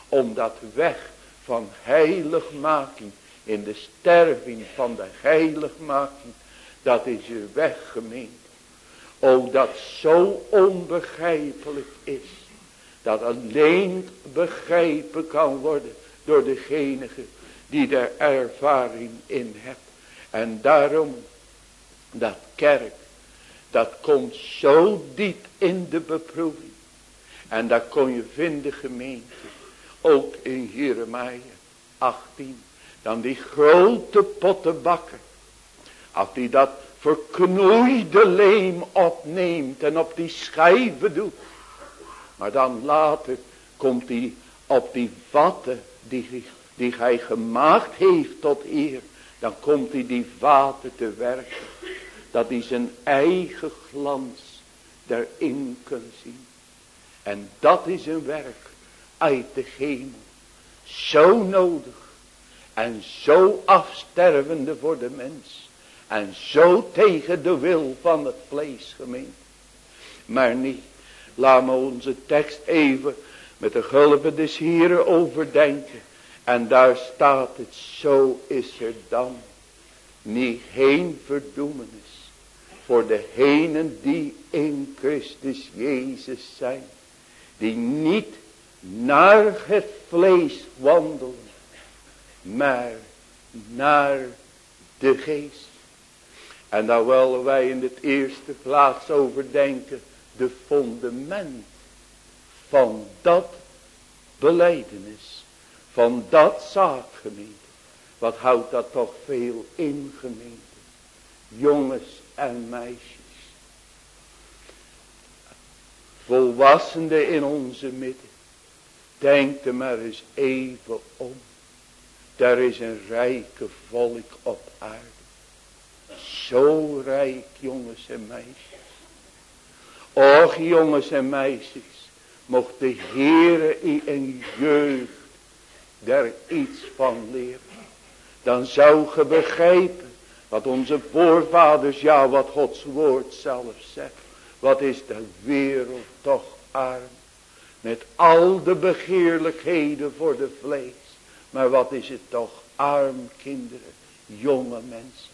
Omdat weg van heiligmaking. In de sterving van de heiligmaking. Dat is je weg gemeente. Ook dat zo onbegrijpelijk is. Dat alleen begrepen kan worden door degene die daar ervaring in hebt. En daarom dat kerk, dat komt zo diep in de beproeving. En dat kon je vinden gemeente, ook in Jeremia 18. Dan die grote pottenbakker, als die dat verknoeide leem opneemt en op die schijven doet. Maar dan later komt hij op die vatten die, die hij gemaakt heeft tot eer. Dan komt hij die vaten te werken. Dat hij zijn eigen glans daarin kan zien. En dat is een werk uit de hemel. Zo nodig. En zo afstervende voor de mens. En zo tegen de wil van het vlees gemeen. Maar niet. Laat me onze tekst even met de hulp des Heren overdenken. En daar staat het, zo is er dan niet geen verdoemenis voor degenen die in Christus Jezus zijn. Die niet naar het vlees wandelen, maar naar de geest. En dan willen wij in het eerste plaats overdenken de fundament van dat beleidenis, van dat zaakgemeente. Wat houdt dat toch veel in gemeente. Jongens en meisjes. Volwassenen in onze midden. Denk er maar eens even om. Daar is een rijke volk op aarde. Zo rijk jongens en meisjes. Och jongens en meisjes. Mocht de Heere in jeugd daar iets van leren. Dan zou ge begrijpen. Wat onze voorvaders, ja wat Gods woord zelf zegt. Wat is de wereld toch arm. Met al de begeerlijkheden voor de vlees. Maar wat is het toch arm kinderen. Jonge mensen.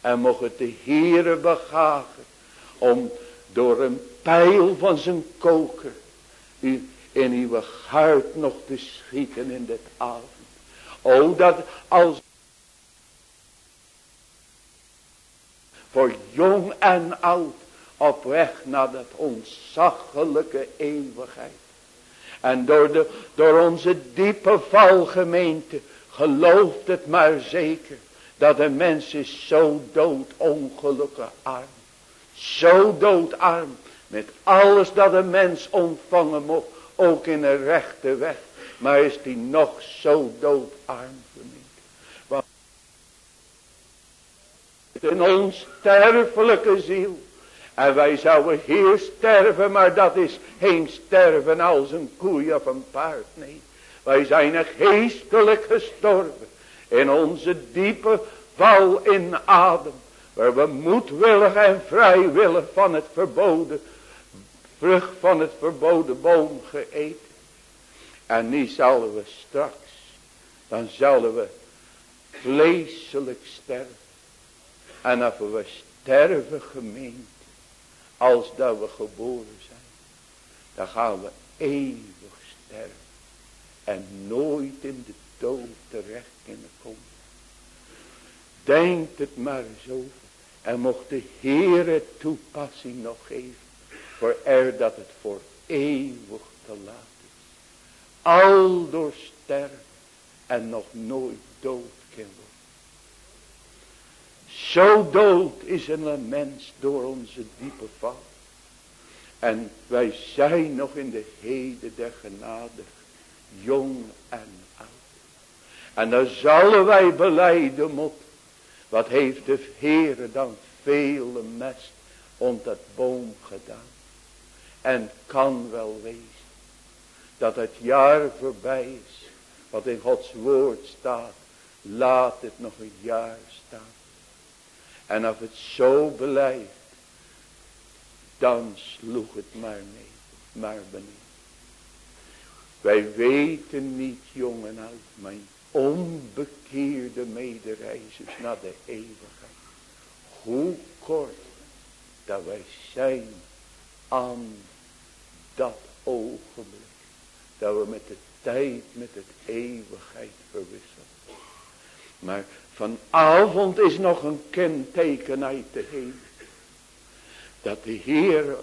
En mocht het de Heere begagen. Om door een pijl van zijn koker. U in uw hart nog te schieten in dit avond. O dat als voor jong en oud op weg naar dat ontzaglijke eeuwigheid. En door, de, door onze diepe valgemeente gelooft het maar zeker dat een mens is zo dood ongelukkig arm. Zo doodarm met alles dat een mens ontvangen mocht, ook in een rechte weg. Maar is die nog zo doodarm Want in ons sterfelijke ziel. En wij zouden hier sterven, maar dat is geen sterven als een koe of een paard. Nee, wij zijn er geestelijk gestorven. In onze diepe val in adem. Waar we moedwillig en vrijwillig van het verboden vrucht van het verboden boom geëten. En nu zullen we straks Dan zullen we vleeselijk sterven. En als we sterven gemeend. Als dat we geboren zijn. Dan gaan we eeuwig sterven. En nooit in de dood terecht kunnen komen. Denk het maar zo. En mocht de Heere toepassing nog geven. Voor er dat het voor eeuwig te laat is. Al door sterven. En nog nooit dood kan worden. Zo dood is een mens door onze diepe val. En wij zijn nog in de heden der genade. Jong en oud. En dan zullen wij beleiden moeten. Wat heeft de Heere dan vele mest om dat boom gedaan. En kan wel wezen. Dat het jaar voorbij is. Wat in Gods woord staat. Laat het nog een jaar staan. En als het zo blijft. Dan sloeg het maar mee. Maar beneden. Wij weten niet jong en oud. Mijn onbekeerde medereizers naar de eeuwigheid. Hoe kort dat wij zijn aan dat ogenblik. Dat we met de tijd, met het eeuwigheid verwisselen. Maar vanavond is nog een kenteken uit de hemel. Dat de Heer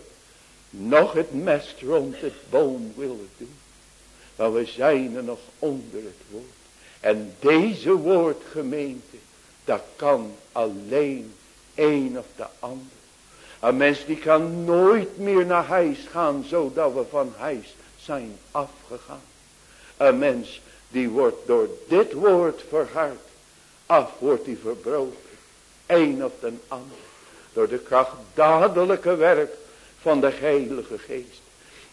nog het mest rond het boom willen doen. Maar we zijn er nog onder het woord. En deze woordgemeente, dat kan alleen een of de ander. Een mens die kan nooit meer naar huis gaan, zodat we van huis zijn afgegaan. Een mens die wordt door dit woord verhard, af wordt hij verbroken. Een of de ander. Door de krachtdadelijke werk van de heilige geest.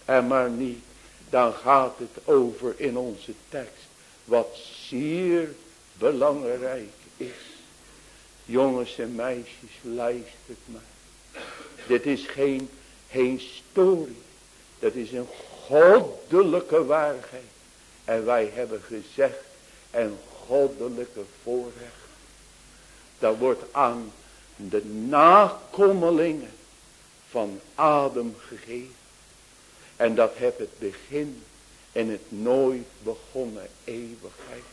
En maar niet, dan gaat het over in onze tekst. Wat zeer belangrijk is. Jongens en meisjes, luistert maar. Dit is geen, geen story. Dat is een goddelijke waarheid. En wij hebben gezegd, een goddelijke voorrecht. Dat wordt aan de nakomelingen van Adam gegeven. En dat heb het begin in het nooit begonnen eeuwigheid.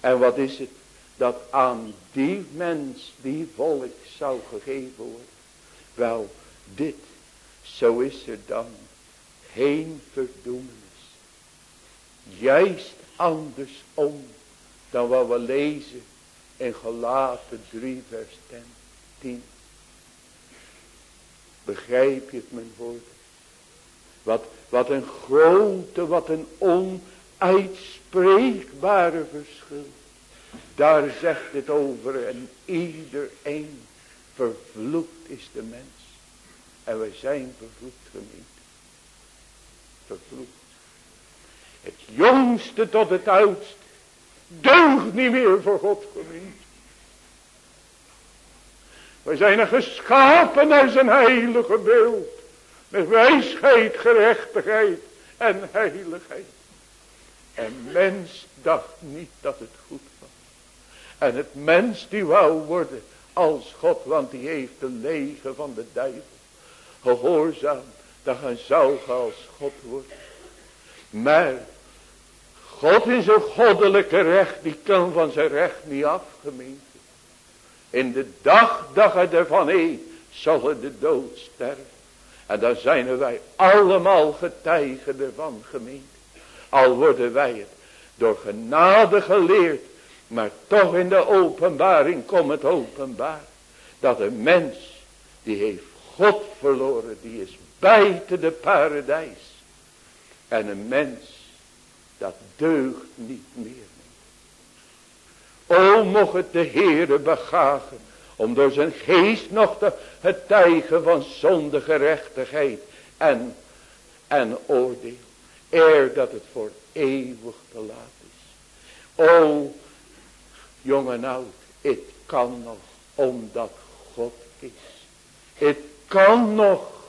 En wat is het dat aan die mens, die volk zou gegeven worden? Wel, dit, zo is er dan geen verdoemenis. Juist andersom dan wat we lezen in Galaten 3 vers 10. Begrijp je het mijn woorden? Wat, wat een grote, wat een onuitspreekbare verschil. Daar zegt het over en iedereen vervloekt is de mens. En wij zijn vervloekt gemeente. Vervloekt. Het jongste tot het oudste. Deugt niet meer voor God gemeente. Wij zijn er geschapen naar zijn heilige beeld. Met wijsheid, gerechtigheid en heiligheid. En mens dacht niet dat het goed was. En het mens die wou worden als God, want die heeft de lege van de duivel. Gehoorzaam, dat hij zou als God worden. Maar God in zijn goddelijke recht, die kan van zijn recht niet afgemeend. In de dag dat hij ervan eet, zal hij de dood sterven. En dan zijn wij allemaal getuigen ervan gemeend. Al worden wij het door genade geleerd. Maar toch in de openbaring komt het openbaar. Dat een mens die heeft God verloren. Die is buiten de paradijs. En een mens dat deugt niet meer. O mocht het de Heere begagen om door zijn geest nog te getuigen van zonde gerechtigheid en, en oordeel. Eer dat het voor eeuwig te laat is. O, jong en oud, het kan nog, omdat God is. Het kan nog,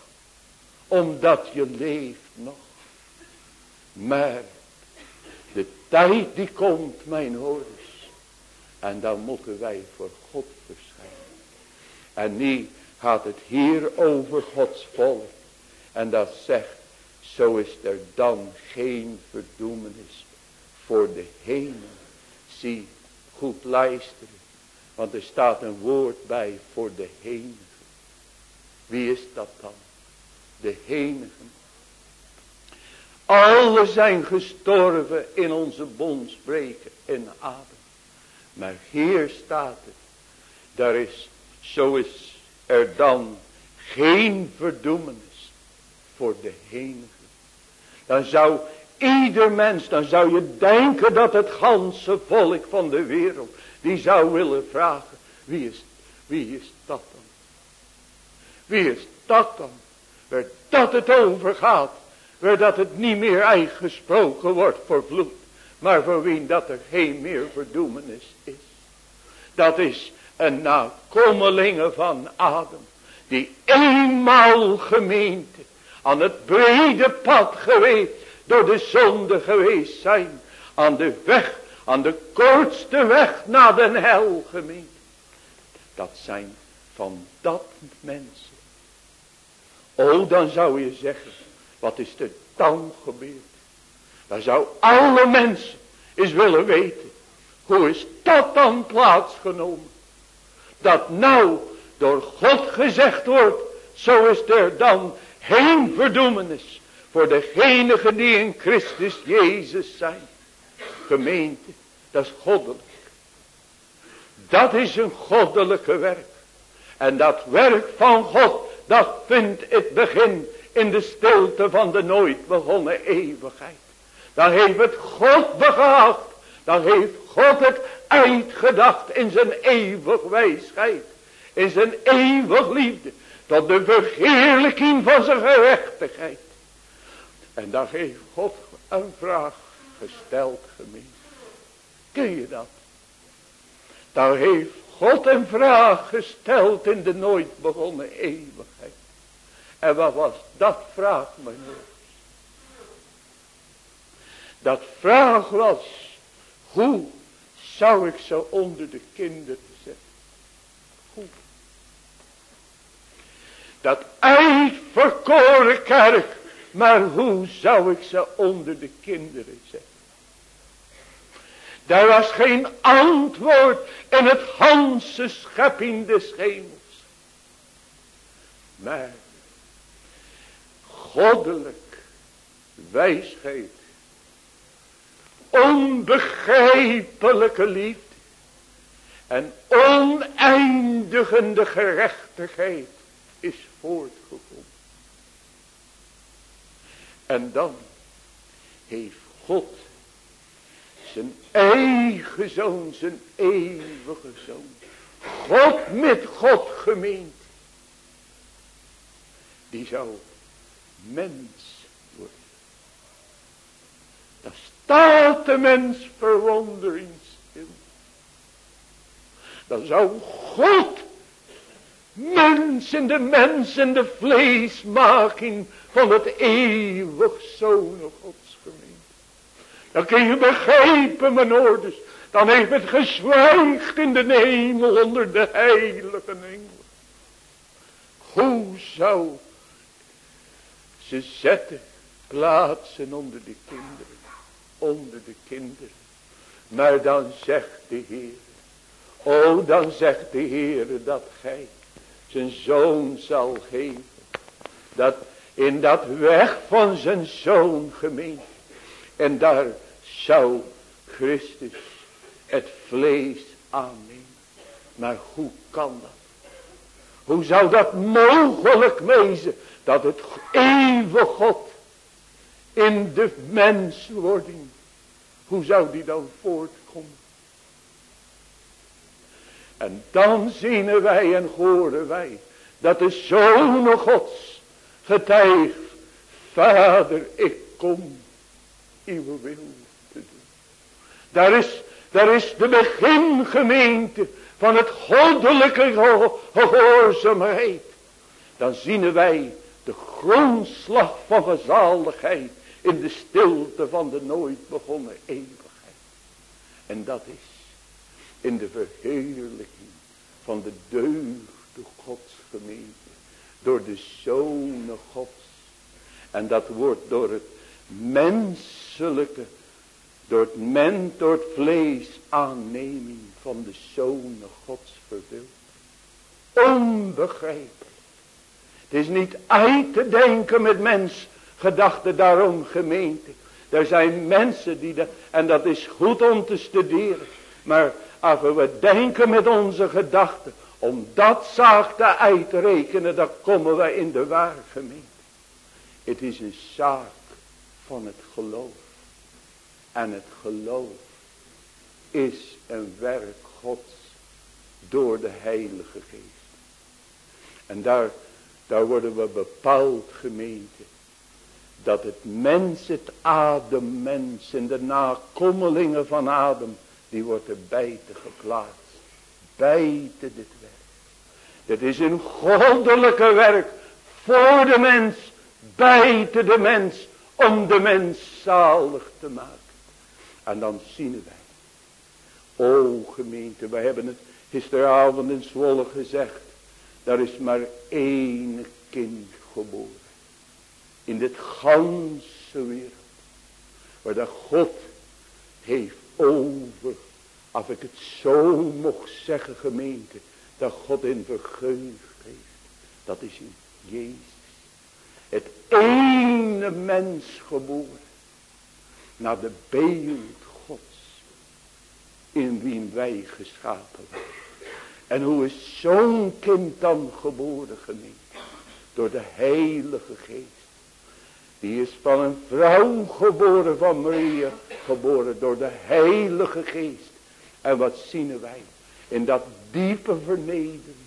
omdat je leeft nog. Maar, De tijd die komt, mijn hoorders. En dan moeten wij voor God verschijnen. En nu gaat het hier over Gods volk. En dat zegt, zo is er dan geen verdoemenis voor de hemel. Zie, goed luisteren. Want er staat een woord bij voor de hemel. Wie is dat dan? De henigen. Alle zijn gestorven in onze bondsbreken in Adam. Maar hier staat het. Daar is, zo is er dan geen verdoemenis voor de henigen. Dan zou ieder mens, dan zou je denken dat het ganse volk van de wereld, die zou willen vragen, wie is, wie is dat dan? Wie is dat dan? Waar dat het over gaat. Waar dat het niet meer eigen gesproken wordt voor vloed. Maar voor wie dat er geen meer verdoemenis is. Dat is een nakomelinge van Adam. Die eenmaal gemeente aan het brede pad geweest. Door de zonde geweest zijn. Aan de weg, aan de kortste weg naar de hel gemeente. Dat zijn van dat mensen Oh, dan zou je zeggen, wat is er dan gebeurd? Dan zou alle mensen eens willen weten, hoe is dat dan plaatsgenomen? Dat nou door God gezegd wordt, zo is er dan geen verdoemenis voor degenen die in Christus Jezus zijn. Gemeente, dat is goddelijk. Dat is een goddelijke werk. En dat werk van God dat vindt het begin in de stilte van de nooit begonnen eeuwigheid. Dan heeft het God begaafd. Dan heeft God het uitgedacht in zijn eeuwig wijsheid. In zijn eeuwig liefde. Tot de verheerlijking van zijn gerechtigheid. En dan heeft God een vraag gesteld gemeen. Kun je dat? Dan heeft God een vraag gesteld in de nooit begonnen eeuwigheid. En wat was dat vraag, mijn Dat vraag was, hoe zou ik ze onder de kinderen zetten? Hoe? Dat uitverkoren kerk, maar hoe zou ik ze onder de kinderen zetten? Daar was geen antwoord in het ganse schepping des hemels. Maar goddelijk wijsheid, onbegrijpelijke liefde en oneindigende gerechtigheid is voortgekomen. En dan heeft God zijn eigen zoon, zijn eeuwige zoon. God met God gemeend. Die zou mens worden. Daar staat de mens verwondering stil. Dan zou God mens in de mens en de vleesmaking van het eeuwig zoon Gods gemeente. Dan kun je begrijpen, mijn ouders. Dan heeft het gezwijgd in de hemel onder de heilige engelen. Hoe zou ze zetten, plaatsen onder de kinderen. Onder de kinderen. Maar dan zegt de Heer. Oh, dan zegt de Heer dat gij zijn zoon zal geven. Dat in dat weg van zijn zoon gemeente en daar zou Christus het vlees aannemen. Maar hoe kan dat? Hoe zou dat mogelijk wezen? Dat het eeuwige God in de menswording. Hoe zou die dan voortkomen? En dan zien wij en horen wij. Dat de Zoon Gods getuigt. Vader ik kom uw wil te doen. Daar is, daar is de begingemeente van het goddelijke gehoorzaamheid. Dan zien wij de grondslag van gezaligheid In de stilte van de nooit begonnen eeuwigheid. En dat is in de verheerlijking van de deugde Gods gemeente. Door de zonen Gods. En dat wordt door het menselijke, door het mens, door het vlees aanneming van de zonen Gods vervuld. Onbegrijpelijk. Het is niet uit te denken met mens gedachten daarom gemeente. Er zijn mensen die dat, en dat is goed om te studeren. Maar als we denken met onze gedachten, om dat zaak te uitrekenen, dan komen wij in de ware gemeente. Het is een zaak van het geloof. En het geloof is een werk Gods door de Heilige Geest. En daar, daar worden we bepaald gemeente. Dat het mens, het ademmens en de nakommelingen van Adem, die wordt er buiten geplaatst. Buiten dit werk. Dit is een goddelijke werk voor de mens, buiten de mens, om de mens zalig te maken. En dan zien wij. O gemeente, wij hebben het gisteravond in Zwolle gezegd. Daar is maar één kind geboren. In dit ganse wereld. Waar dat God heeft over. Als ik het zo mocht zeggen gemeente. Dat God in vergeugd heeft. Dat is in Jezus. Het ene mens geboren. Naar de beeld Gods. In wie wij geschapen worden. En hoe is zo'n kind dan geboren gemeente? Door de heilige geest. Die is van een vrouw geboren van Maria. Geboren door de heilige geest. En wat zien wij? In dat diepe vernedering.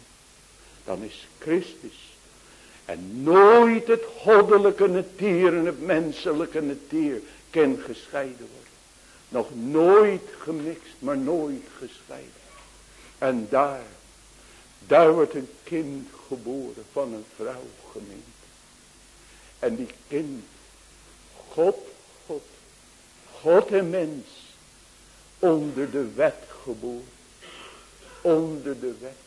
Dan is Christus. En nooit het goddelijke natuur en het menselijke natuur kan gescheiden worden. Nog nooit gemixt, maar nooit gescheiden. En daar daar wordt een kind geboren van een vrouw gemeend. En die kind, God, God, God en mens, onder de wet geboren. Onder de wet.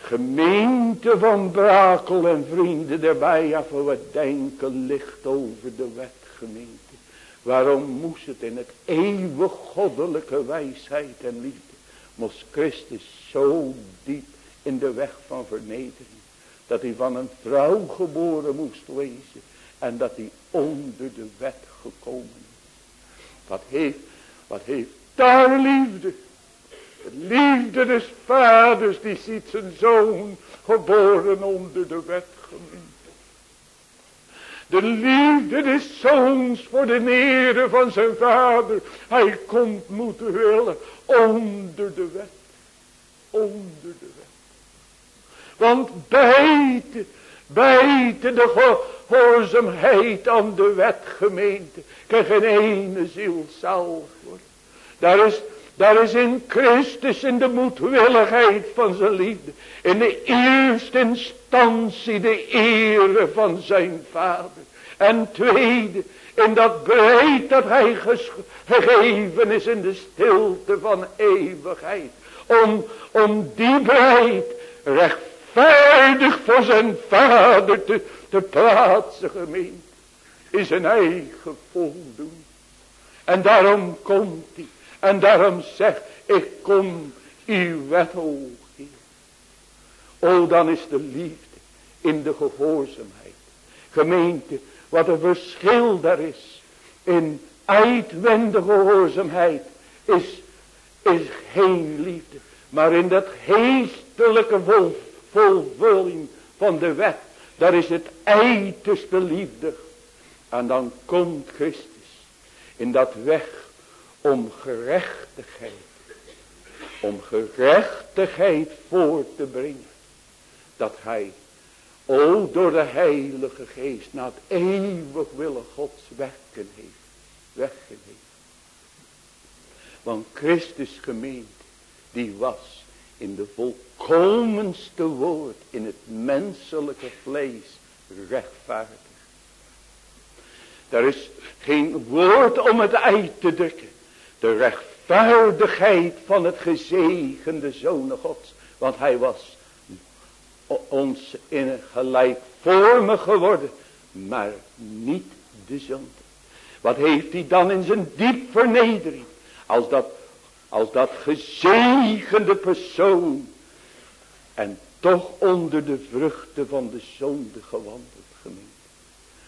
Gemeente van Brakel en vrienden erbij, ja voor wat denken ligt over de wet gemeente. Waarom moest het in het eeuwig goddelijke wijsheid en liefde, moest Christus zo diep in de weg van vernedering. Dat hij van een vrouw geboren moest wezen. En dat hij onder de wet gekomen is. Wat heeft, wat heeft daar liefde. De liefde des vaders die ziet zijn zoon geboren onder de wet gemeente. De liefde des zoons voor de nere van zijn vader. Hij komt moeten willen onder de wet. Onder de. Want buiten, buiten de gehoorzaamheid aan de wetgemeente kan geen ene ziel zalig worden. Daar is, daar is in Christus in de moedwilligheid van zijn liefde. In de eerste instantie de ere van zijn vader. En tweede, in dat breed dat hij gegeven is in de stilte van eeuwigheid. Om, om die breed recht rechtvaardig voor zijn vader te, te plaatsen gemeend. In zijn eigen voldoen. En daarom komt hij. En daarom zegt, ik kom uw wet, o. O, dan is de liefde in de gehoorzaamheid. Gemeente, wat een verschil daar is. In uitwendige gehoorzaamheid is, is geen liefde. Maar in dat geestelijke wolf volvulling van de wet. Daar is het uiterste liefde. En dan komt Christus in dat weg om gerechtigheid. Om gerechtigheid voor te brengen. Dat hij, o door de heilige geest, naar het eeuwig willen Gods wekken heeft. Wekken heeft. Want Christus gemeente, die was in de volkomenste woord in het menselijke vlees rechtvaardig. Er is geen woord om het uit te drukken. De rechtvaardigheid van het gezegende Zoon Gods. Want hij was ons in gelijkvormig geworden. Maar niet de zonde. Wat heeft hij dan in zijn diep vernedering. Als dat, als dat gezegende persoon. En toch onder de vruchten van de zonde gewandeld gemeente.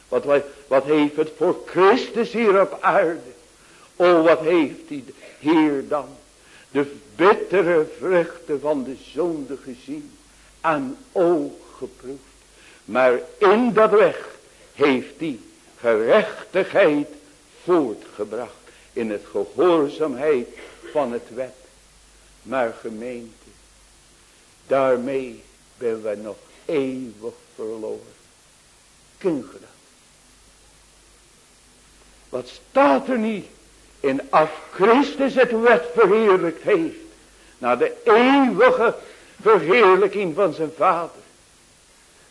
Wat, wat heeft het voor Christus hier op aarde. O wat heeft hij hier dan. De bittere vruchten van de zonde gezien. Aan oog geproefd. Maar in dat weg heeft hij gerechtigheid voortgebracht. In het gehoorzaamheid van het wet. Maar gemeente. Daarmee ben wij nog eeuwig verloren. Kun dat? Wat staat er niet in als Christus het wet verheerlijkt heeft. Naar de eeuwige verheerlijking van zijn vader.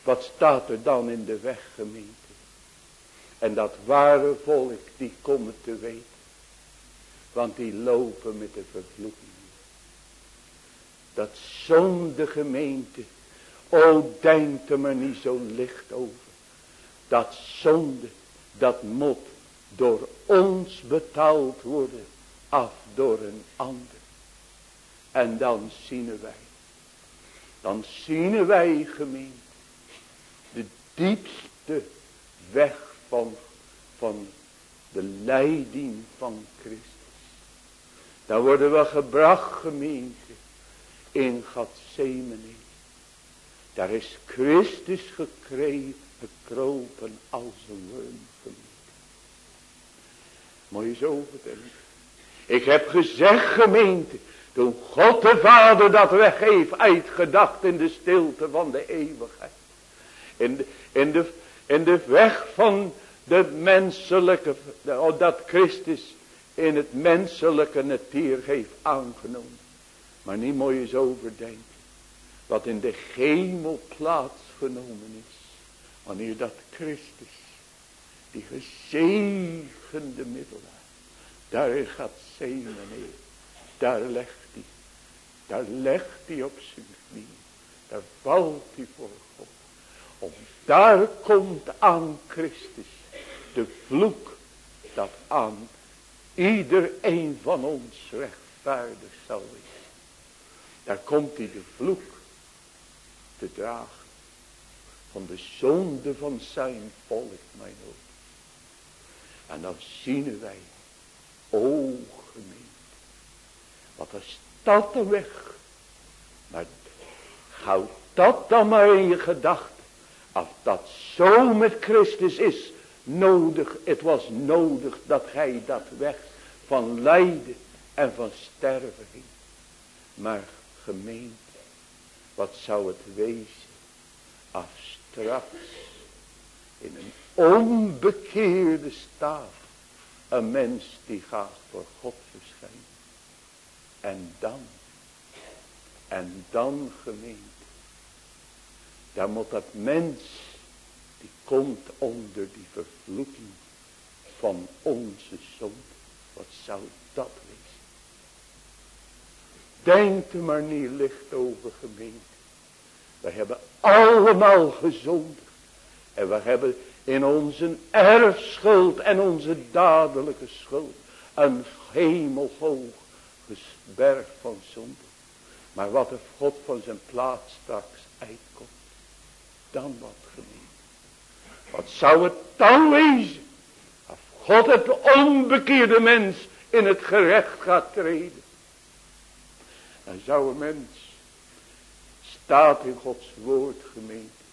Wat staat er dan in de weg gemeente? En dat ware volk die komen te weten. Want die lopen met de vervloeking. Dat zonde gemeente. O denk er maar niet zo licht over. Dat zonde. Dat moet door ons betaald worden. Af door een ander. En dan zien wij. Dan zien wij gemeente. De diepste weg van, van de leiding van Christus. Daar worden we gebracht gemeente in Gethsemane. Daar is Christus gekropen als een worm gemeente. Je zo vertellen. Ik heb gezegd gemeente, toen God de Vader dat weg heeft uitgedacht in de stilte van de eeuwigheid. In de, in de, in de weg van de menselijke, dat Christus in het menselijke natuur heeft aangenomen. Maar niet je eens overdenken. Wat in de hemel plaatsgenomen is. Wanneer dat Christus, die gezegende middelaar, daar gaat Zemene, daar legt hij, daar legt hij op zijn knie, daar valt hij voor God. Om daar komt aan Christus de vloek dat aan ieder een van ons rechtvaardig zal wezen. Daar komt hij de vloek te dragen. Van de zonde van zijn volk, mijn hoofd. En dan zien wij, o gemeente, wat is dat de weg? Maar houd dat dan maar in je gedachten. Als dat zo met Christus is, nodig, het was nodig dat gij dat weg van lijden en van sterven ging. Maar gemeente, wat zou het wezen als straks in een onbekeerde staat een mens die gaat voor God verschijnen. En dan, en dan gemeente, dan moet dat mens komt onder die vervloeking van onze zonde. Wat zou dat wezen? Denk er maar niet licht over gemeente. We hebben allemaal gezondigd. En we hebben in onze erfschuld en onze dadelijke schuld een hemelhoog berg van zonde. Maar wat er God van zijn plaats straks uitkomt, dan wat gemeente. Wat zou het dan wezen? Als God het onbekeerde mens in het gerecht gaat treden. Dan zou een mens, staat in Gods woord gemeente,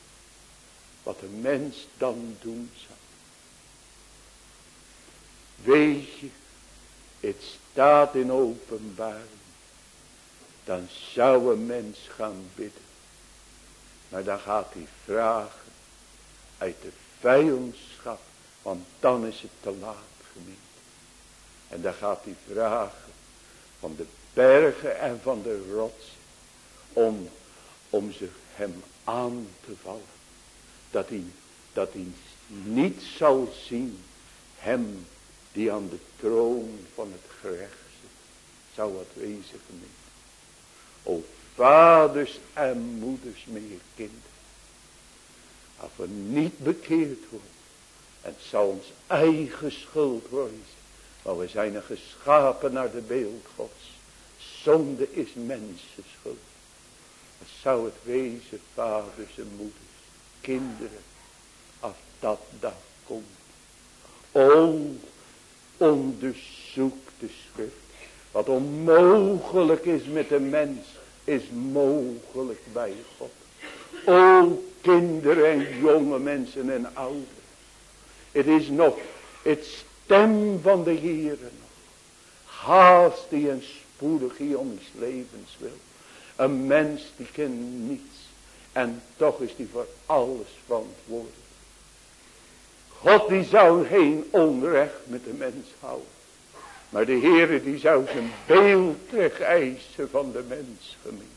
wat een mens dan doen zou. Weet je, het staat in openbaring. Dan zou een mens gaan bidden. Maar dan gaat hij vragen uit de vijandschap. Want dan is het te laat gemeente. En dan gaat hij vragen van de bergen en van de rots. Om, om zich hem aan te vallen. Dat hij, dat hij niet zal zien hem die aan de troon van het gerecht zit. Zou wat wezen gemeente. O vaders en moeders met kinderen. Als we niet bekeerd worden. Het zal ons eigen schuld worden. Maar we zijn er geschapen naar de beeld gods. Zonde is mensenschuld. Het zou het wezen, vaders en moeders, kinderen, als dat dag komt. O, onderzoek de schrift. Wat onmogelijk is met de mens, is mogelijk bij God. O, kinderen en jonge mensen en ouderen. Het is nog het stem van de Heere nog. Haast die en spoedig die om levens wil. Een mens die kent niets. En toch is die voor alles verantwoordelijk. God die zou geen onrecht met de mens houden. Maar de Heere die zou zijn beeld terug eisen van de mens gemeen.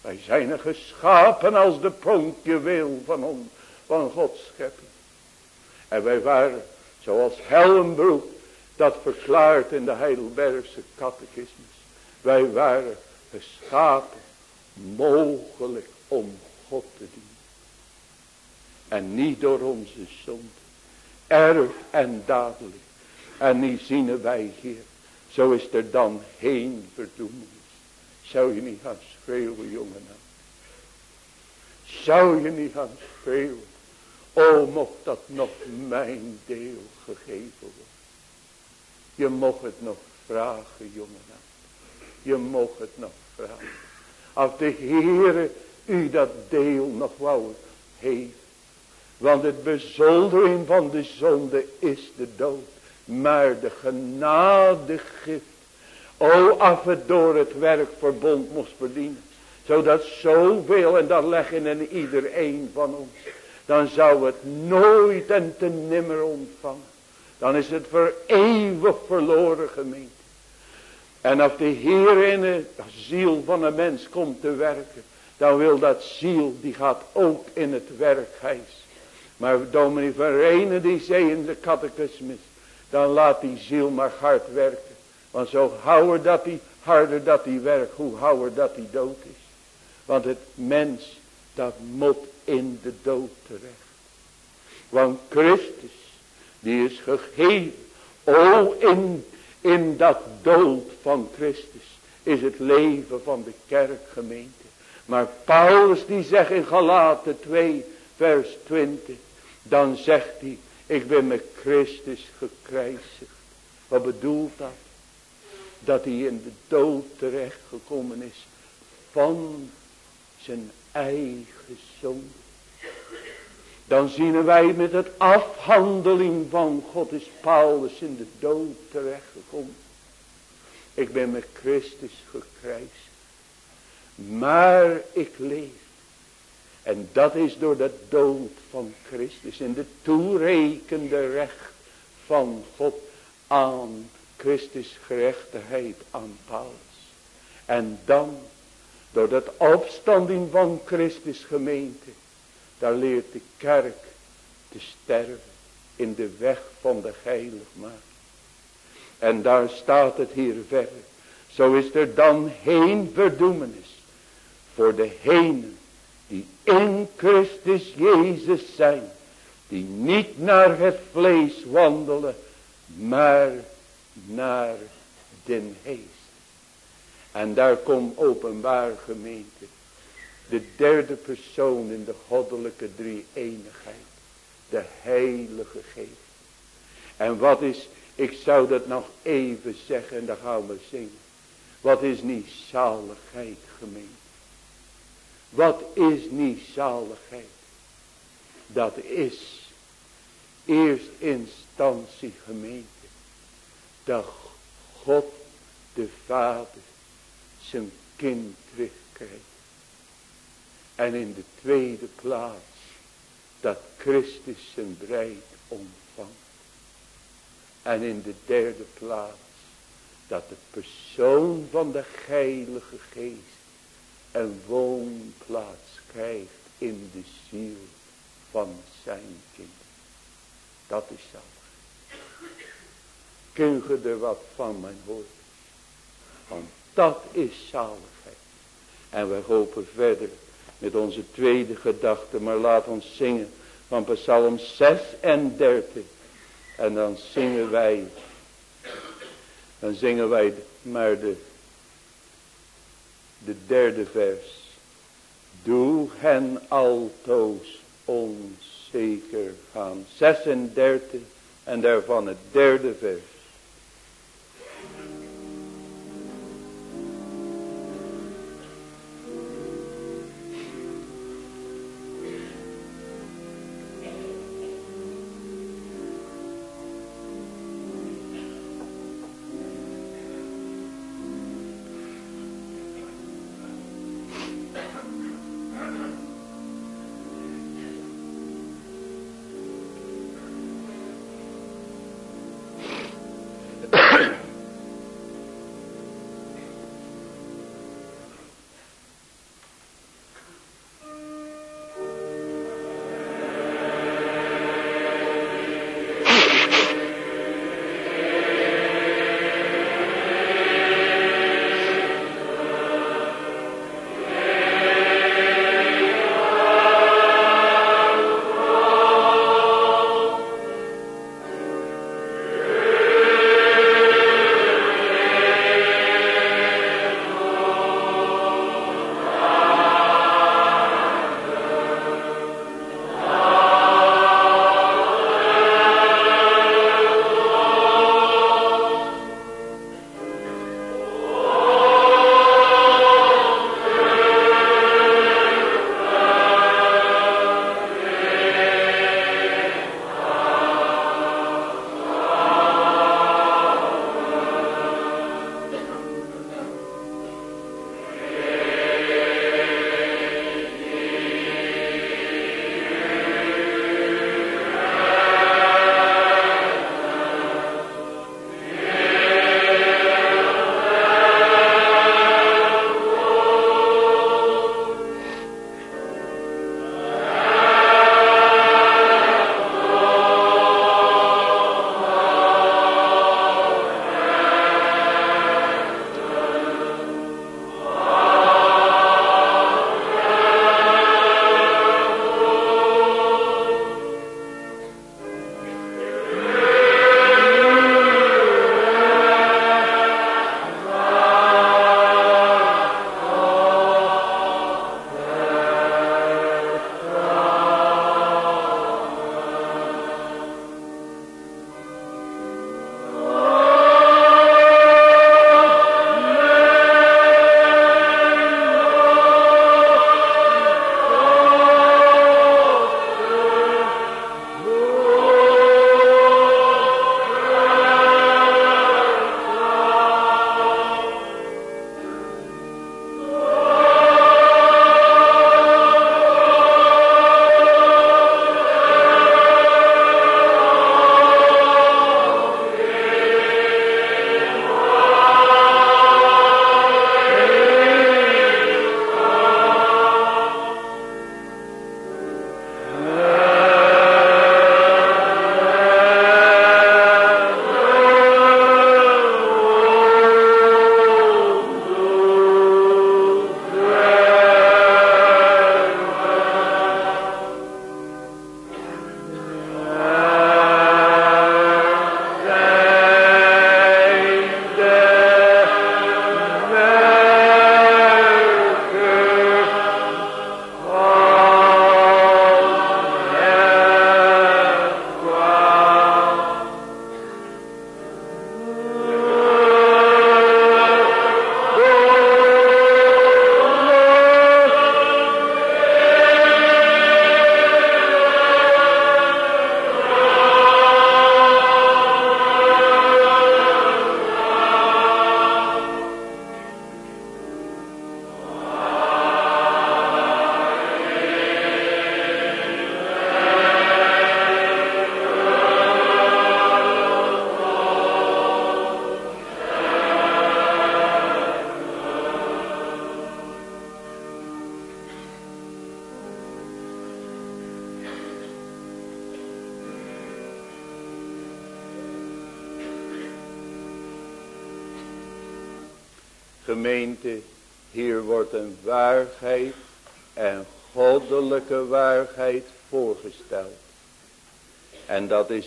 Wij zijn geschapen als de pronkje wil van, van Gods schepping. En wij waren zoals Hellenbroek dat verklaart in de Heidelbergse catechismus. Wij waren geschapen mogelijk om God te dienen. En niet door onze zonde. Erg en dadelijk. En nu zien wij hier. Zo is er dan geen verdoemenis. Zou je niet gaan schreeuwen jongen. Zou je niet gaan schreeuwen. O mocht dat nog mijn deel gegeven worden. Je mocht het nog vragen jongen. Je mocht het nog vragen. Als de Heere u dat deel nog wou heeft. Want het bezoldering van de zonde is de dood. Maar de genade. O, af het door het werk verbond moest verdienen. Zodat zoveel, en dat leggen in iedereen van ons. Dan zou het nooit en te nimmer ontvangen. Dan is het voor eeuwig verloren gemeente. En als de Heer in de ziel van een mens komt te werken. Dan wil dat ziel, die gaat ook in het werkhuis. Maar dominee van die zei in de catechismus. Dan laat die ziel maar hard werken. Want zo houder dat die, harder dat die werkt, hoe houder dat die dood is. Want het mens, dat moet in de dood terecht. Want Christus, die is gegeven, o in, in dat dood van Christus, is het leven van de kerkgemeente. Maar Paulus die zegt in Galaten 2 vers 20. Dan zegt hij. Ik ben met Christus gekruisigd. Wat bedoelt dat? Dat hij in de dood terecht gekomen is. Van zijn eigen zonde. Dan zien wij met het afhandeling van God is Paulus in de dood terecht gekomen. Ik ben met Christus gekruisigd. Maar ik leef. En dat is door de dood van Christus. In de toerekende recht van God aan Christus gerechtigheid aan Paulus. En dan door dat opstanding van Christus gemeente. Daar leert de kerk te sterven in de weg van de heiligmaking. En daar staat het hier verder. Zo is er dan geen verdoemenis voor degenen die in Christus Jezus zijn. Die niet naar het vlees wandelen, maar naar den geest. En daar komt openbaar gemeente. De derde persoon in de goddelijke drie-eenigheid. De heilige geest. En wat is, ik zou dat nog even zeggen en dan gaan we zingen. Wat is niet zaligheid gemeente. Wat is niet zaligheid? Dat is eerst instantie gemeente. Dat God de Vader zijn kind terugkrijgt. En in de tweede plaats dat Christus zijn breid ontvangt. En in de derde plaats dat de persoon van de heilige geest een woonplaats krijgt in de ziel van zijn kind. Dat is zalig. Kun je er wat van mijn hoort? Want dat is zaligheid. En we hopen verder met onze tweede gedachte. Maar laat ons zingen van Psalm 36. En dan zingen wij. Dan zingen wij maar de, de derde vers. Doe hen altoos onzeker gaan. 36 en daarvan het derde vers.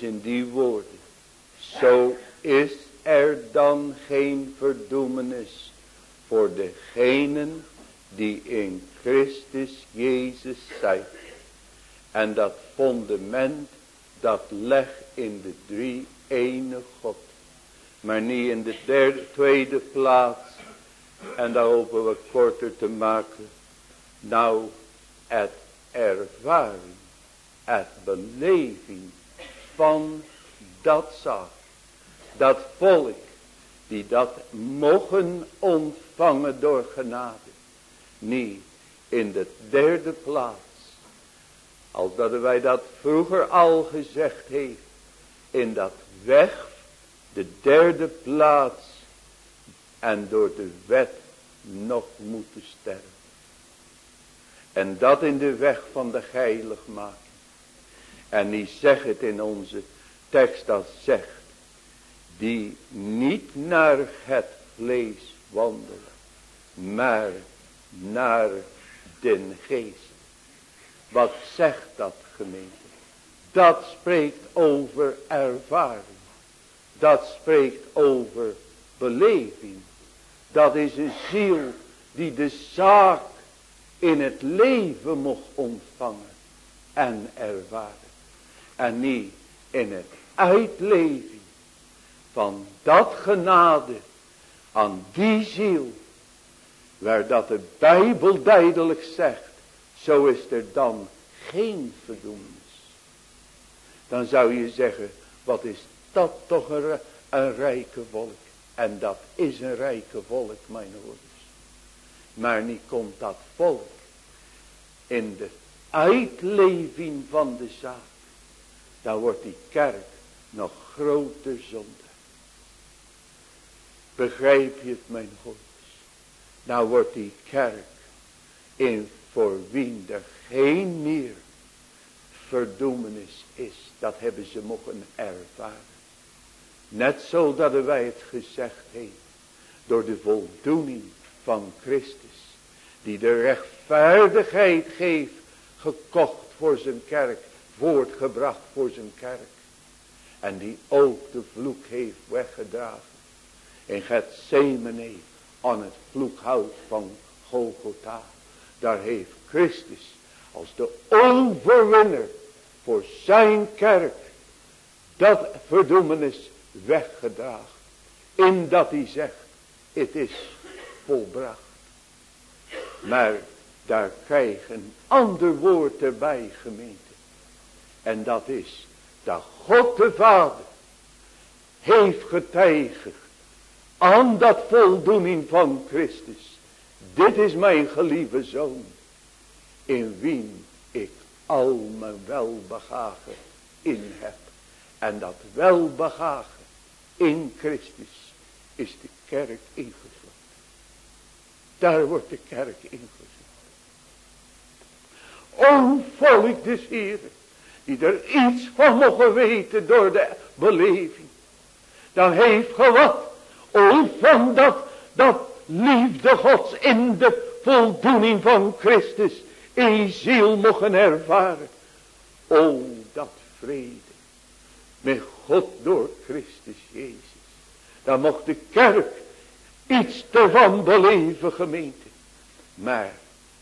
In die woorden. Zo is er dan geen verdoemenis voor degenen die in Christus Jezus zijn. En dat fundament dat leg in de drie ene God. Maar niet in de derde, tweede plaats. En daar hopen we korter te maken. Nou, het ervaring, het beleving van dat zaak. Dat volk die dat mogen ontvangen door genade. Niet in de derde plaats. Als dat wij dat vroeger al gezegd heeft. In dat weg de derde plaats. En door de wet nog moeten sterven. En dat in de weg van de heiligmaking. En die zegt het in onze tekst als zegt. Die niet naar het vlees wandelen. Maar naar den geest. Wat zegt dat gemeente? Dat spreekt over ervaring. Dat spreekt over beleving. Dat is een ziel die de zaak in het leven mocht ontvangen en ervaren. En niet in het uitleving van dat genade aan die ziel. Waar dat de Bijbel duidelijk zegt. Zo is er dan geen verdoemenis. Dan zou je zeggen. Wat is dat toch een, rijke volk. En dat is een rijke volk mijn hoorders. Maar niet komt dat volk. In de uitleving van de zaak. Dan wordt die kerk nog groter zonde. Begrijp je het mijn hoorders. Nou wordt die kerk in voor wie er geen meer verdoemenis is. Dat hebben ze mogen ervaren. Net zo dat wij het gezegd heeft. Door de voldoening van Christus. Die de rechtvaardigheid geeft. Gekocht voor zijn kerk. Voortgebracht voor zijn kerk. En die ook de vloek heeft weggedragen. In Gethsemane aan het vloekhout van Golgotha. Daar heeft Christus als de overwinner voor zijn kerk dat verdoemenis weggedragen. In dat hij zegt, het is volbracht. Maar daar krijg een ander woord erbij gemeente. En dat is dat God de Vader heeft getijgerd aan dat voldoening van Christus. Dit is mijn geliefde zoon. In wien ik al mijn welbehagen in heb. En dat welbehagen in Christus is de kerk ingesloten. Daar wordt de kerk ingesloten. O volk des Heren. Die er iets van mogen weten door de beleving. Dan heeft ge wat O van dat, dat liefde gods in de voldoening van Christus in ziel mogen ervaren. O dat vrede met God door Christus Jezus. Dan mocht de kerk iets ervan beleven gemeente. Maar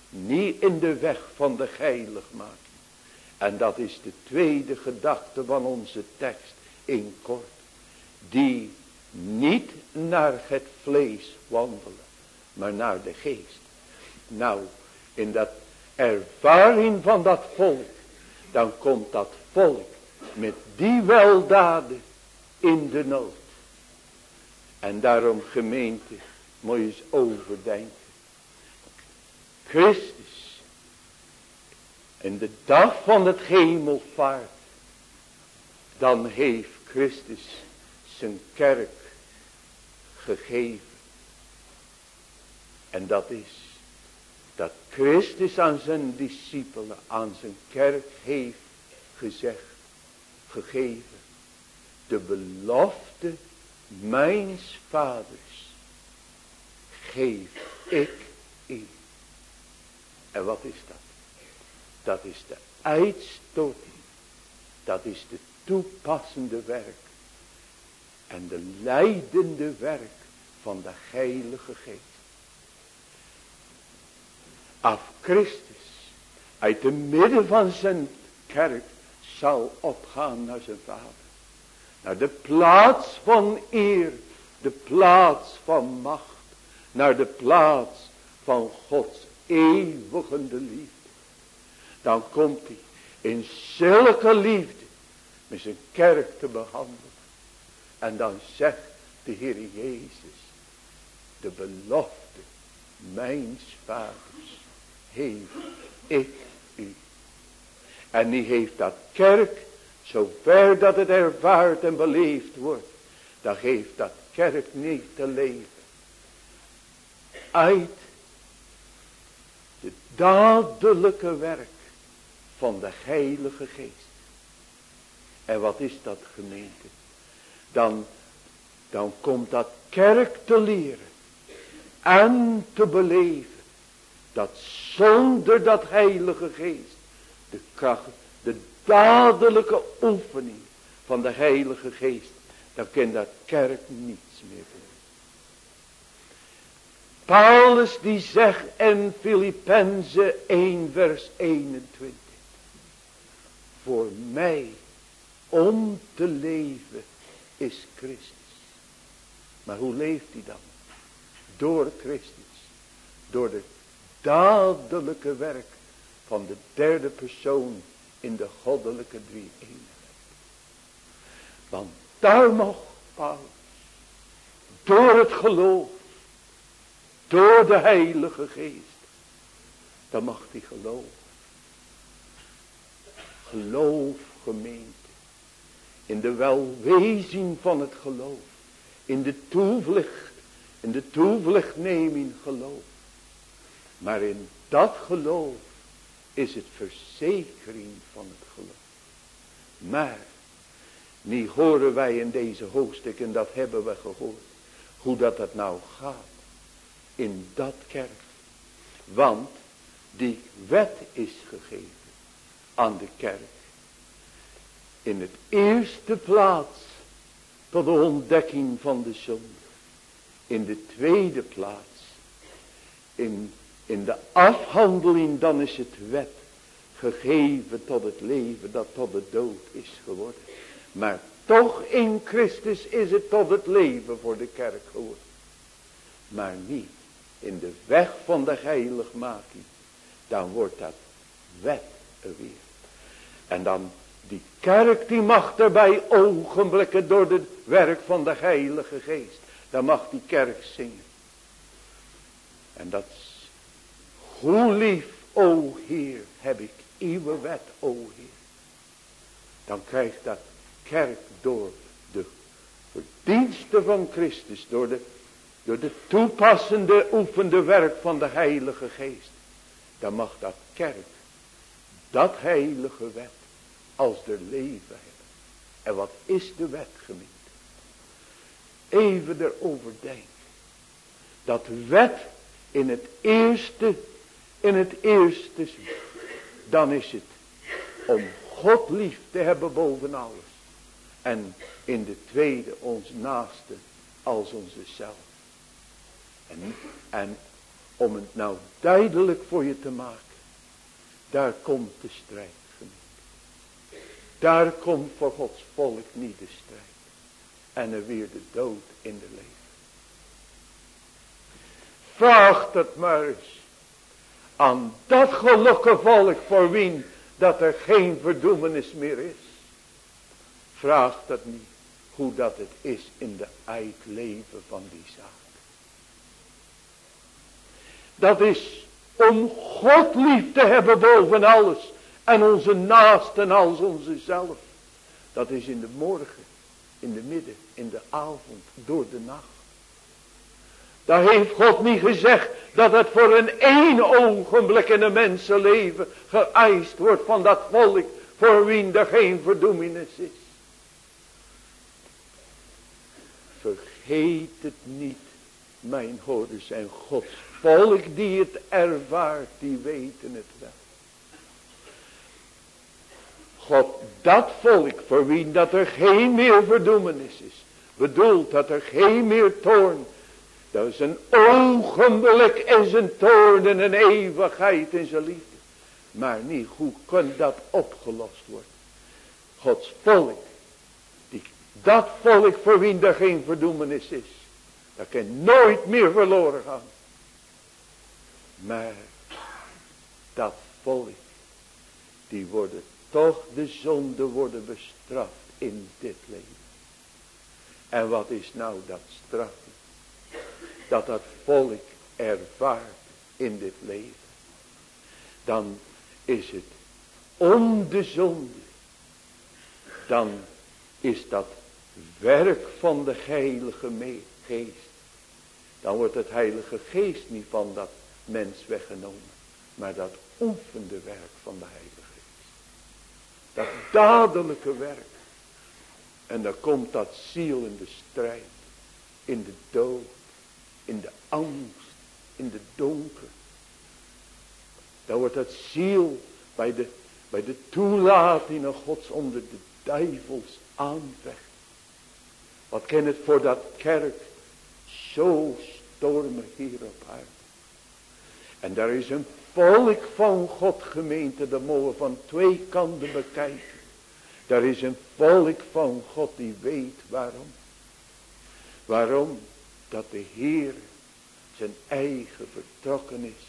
niet in de weg van de heiligmaking. En dat is de tweede gedachte van onze tekst in kort. Die niet naar het vlees wandelen, maar naar de geest. Nou, in dat ervaring van dat volk, dan komt dat volk met die weldaden in de nood. En daarom gemeente, moet je eens overdenken. Christus, in de dag van het hemelvaart, dan heeft Christus zijn kerk gegeven. En dat is dat Christus aan zijn discipelen, aan zijn kerk heeft gezegd, gegeven. De belofte mijns vaders geef ik u. En wat is dat? Dat is de uitstorting. Dat is de toepassende werk. En de leidende werk van de heilige geest. Af Christus uit de midden van zijn kerk zal opgaan naar zijn vader. Naar de plaats van eer, de plaats van macht, naar de plaats van Gods eeuwigende liefde. Dan komt hij in zulke liefde met zijn kerk te behandelen. En dan zegt de Heer Jezus, de belofte mijns vaders heeft ik u. En die heeft dat kerk, zover dat het ervaard en beleefd wordt, dan geeft dat kerk niet te leven. Uit de dadelijke werk van de heilige geest. En wat is dat gemeente? Dan, dan komt dat kerk te leren en te beleven. Dat zonder dat heilige geest de kracht, de dadelijke oefening van de heilige geest, dan kan dat kerk niets meer doen. Paulus die zegt in Filippenzen 1 vers 21. Voor mij om te leven is Christus. Maar hoe leeft hij dan? Door Christus. Door de dadelijke werk van de derde persoon in de goddelijke drie eenheid. Want daar mocht Paulus door het geloof, door de heilige geest, dan mag hij geloven. Geloof gemeente, in de welwezing van het geloof, in de toevlucht, in de toevluchtneming geloof. Maar in dat geloof is het verzekering van het geloof. Maar, niet horen wij in deze hoofdstuk, en dat hebben we gehoord, hoe dat het nou gaat in dat kerk. Want die wet is gegeven aan de kerk. In het eerste plaats tot de ontdekking van de zonde. In de tweede plaats in in de afhandeling dan is het wet gegeven tot het leven dat tot de dood is geworden. Maar toch in Christus is het tot het leven voor de kerk geworden. Maar niet in de weg van de heiligmaking. Dan wordt dat wet er weer. En dan die kerk die mag erbij ogenblikken door het werk van de heilige geest. Dan mag die kerk zingen. En dat hoe lief, o Heer, heb ik uw wet, o Heer. Dan krijgt dat kerk door de verdiensten van Christus, door de, door de toepassende, oefende werk van de Heilige Geest. Dan mag dat kerk, dat heilige wet, als de leven hebben. En wat is de wet, gemeente? Even erover denken. Dat wet in het eerste in het eerste dan is het om God lief te hebben boven alles. En in de tweede ons naaste als onze zelf. En, en om het nou duidelijk voor je te maken. Daar komt de strijd. Daar komt voor Gods volk niet de strijd. En er weer de dood in de leven. Vraag het maar eens aan dat gelukkige volk voor wie dat er geen verdoemenis meer is. Vraag dat niet hoe dat het is in de uitleven van die zaak. Dat is om God lief te hebben boven alles. En onze naasten als onze zelf. Dat is in de morgen, in de midden, in de avond, door de nacht. Daar heeft God niet gezegd dat het voor een één ogenblik in een mensenleven geëist wordt van dat volk voor wie er geen verdoemenis is. Vergeet het niet mijn hoorders en Gods volk die het ervaart, die weten het wel. God, dat volk voor wie dat er geen meer verdoemenis is, bedoelt dat er geen meer toorn, dat is een ogenblik in zijn toorn en een eeuwigheid in zijn liefde. Maar niet, hoe kan dat opgelost worden? Gods volk, die, dat volk voor wie er geen verdoemenis is, dat kan nooit meer verloren gaan. Maar dat volk, die worden toch de zonde worden bestraft in dit leven. En wat is nou dat straf? Dat dat volk ervaart in dit leven. Dan is het om de zonde. Dan is dat werk van de heilige geest. Dan wordt het heilige geest niet van dat mens weggenomen. Maar dat oefende werk van de heilige dat dadelijke werk. En dan komt dat ziel in de strijd. In de dood. In de angst. In de donker. Dan wordt dat ziel bij de, bij de toelating Gods onder de duivels aanvecht. Wat kan het voor dat kerk zo stormen hier op aarde. En daar is een volk van God gemeente, de mogen van twee kanten bekijken. Daar is een volk van God die weet waarom. Waarom? Dat de Heer zijn eigen vertrokken is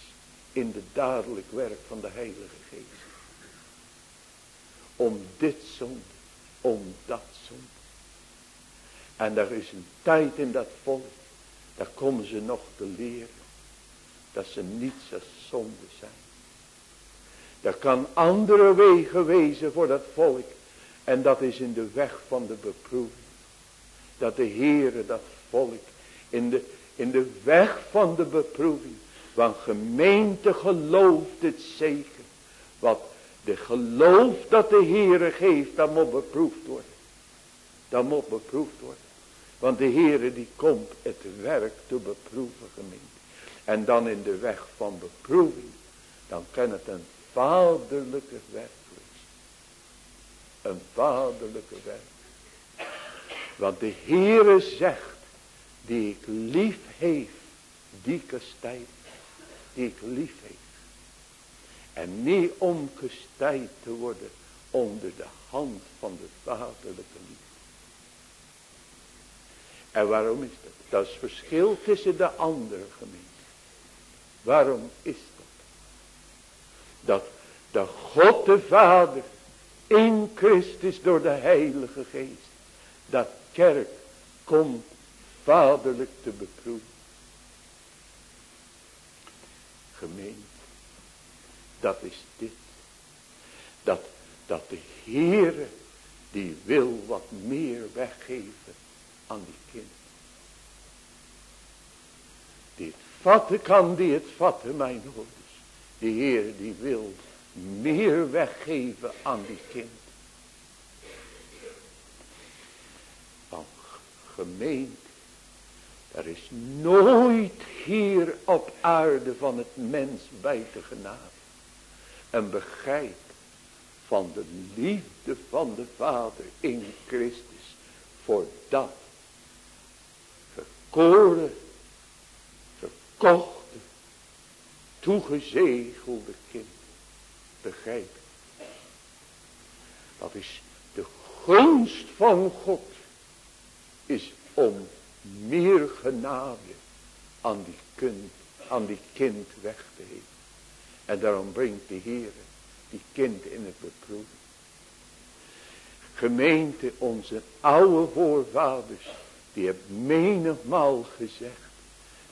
in de dadelijk werk van de Heilige Geest. Om dit zonde, om dat zonde. En er is een tijd in dat volk, daar komen ze nog te leren dat ze niets als zonde zijn. Er kan andere wegen wezen voor dat volk. En dat is in de weg van de beproeving. Dat de Heere dat volk in de, in de weg van de beproeving. Want gemeente gelooft het zeker. Wat de geloof dat de Heere geeft, dat moet beproefd worden. Dat moet beproefd worden. Want de Heere die komt het werk te beproeven gemeente. En dan in de weg van beproeving. Dan kan het een vaderlijke werk. Een vaderlijke werk. Want de Heere zegt. Die ik lief heeft. Die kastijdt. Die ik lief heeft. En niet om gestijd te worden. Onder de hand van de vaderlijke liefde. En waarom is dat? Dat is verschil tussen de andere gemeenten. Waarom is dat? Dat, de God de Vader in Christus door de Heilige Geest. Dat kerk komt vaderlijk te beproeven. Gemeente. Dat is dit. Dat, dat de Heere die wil wat meer weggeven aan die kinderen. Die vatten kan die het vatten, mijn hoorders. De Heer die wil meer weggeven aan die kind. Van gemeente. Er is nooit hier op aarde van het mens bij te genade. Een begrijp van de liefde van de Vader in Christus. Voor dat verkoren verkochte, toegezegelde kind. Begrijp. Dat is de gunst van God. Is om meer genade aan die kind, aan die kind weg te geven. En daarom brengt de Heer die kind in het beproeving. Gemeente, onze oude voorvaders, die hebben menigmaal gezegd.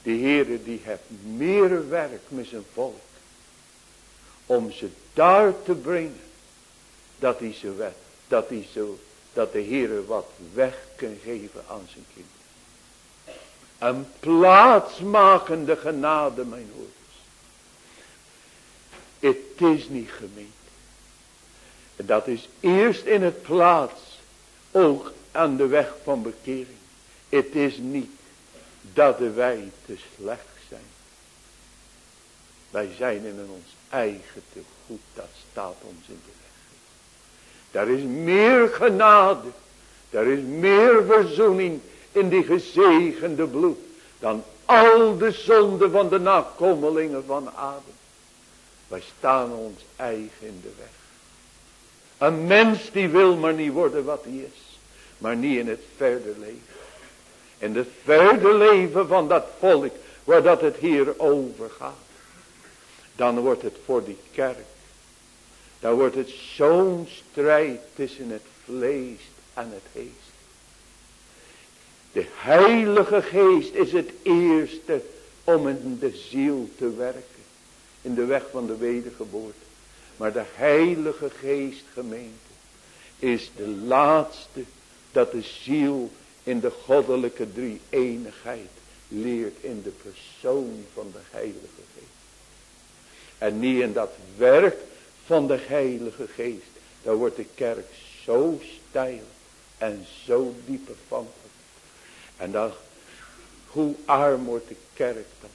De Heere die heeft meer werk met zijn volk. Om ze daar te brengen. Dat hij ze. Dat hij zo. Dat de Heere wat weg kan geven aan zijn kind. Een plaatsmakende genade mijn hoorders. Het is niet gemeend. Dat is eerst in het plaats. Ook aan de weg van bekering. Het is niet dat wij te slecht zijn. Wij zijn in ons eigen te goed, dat staat ons in de weg. Daar is meer genade, daar is meer verzoening in die gezegende bloed, dan al de zonden van de nakomelingen van Adam. Wij staan ons eigen in de weg. Een mens die wil maar niet worden wat hij is. Maar niet in het verder leven. In het verder leven van dat volk waar dat het hier over gaat. Dan wordt het voor die kerk. Dan wordt het zo'n strijd tussen het vlees en het geest. De heilige geest is het eerste om in de ziel te werken. In de weg van de wedergeboorte. Maar de heilige geest gemeente is de laatste dat de ziel in de goddelijke drie eenigheid leert in de persoon van de heilige geest. En niet in dat werk van de heilige geest. Daar wordt de kerk zo stijl en zo diep afhankelijk. En dan, hoe arm wordt de kerk dan.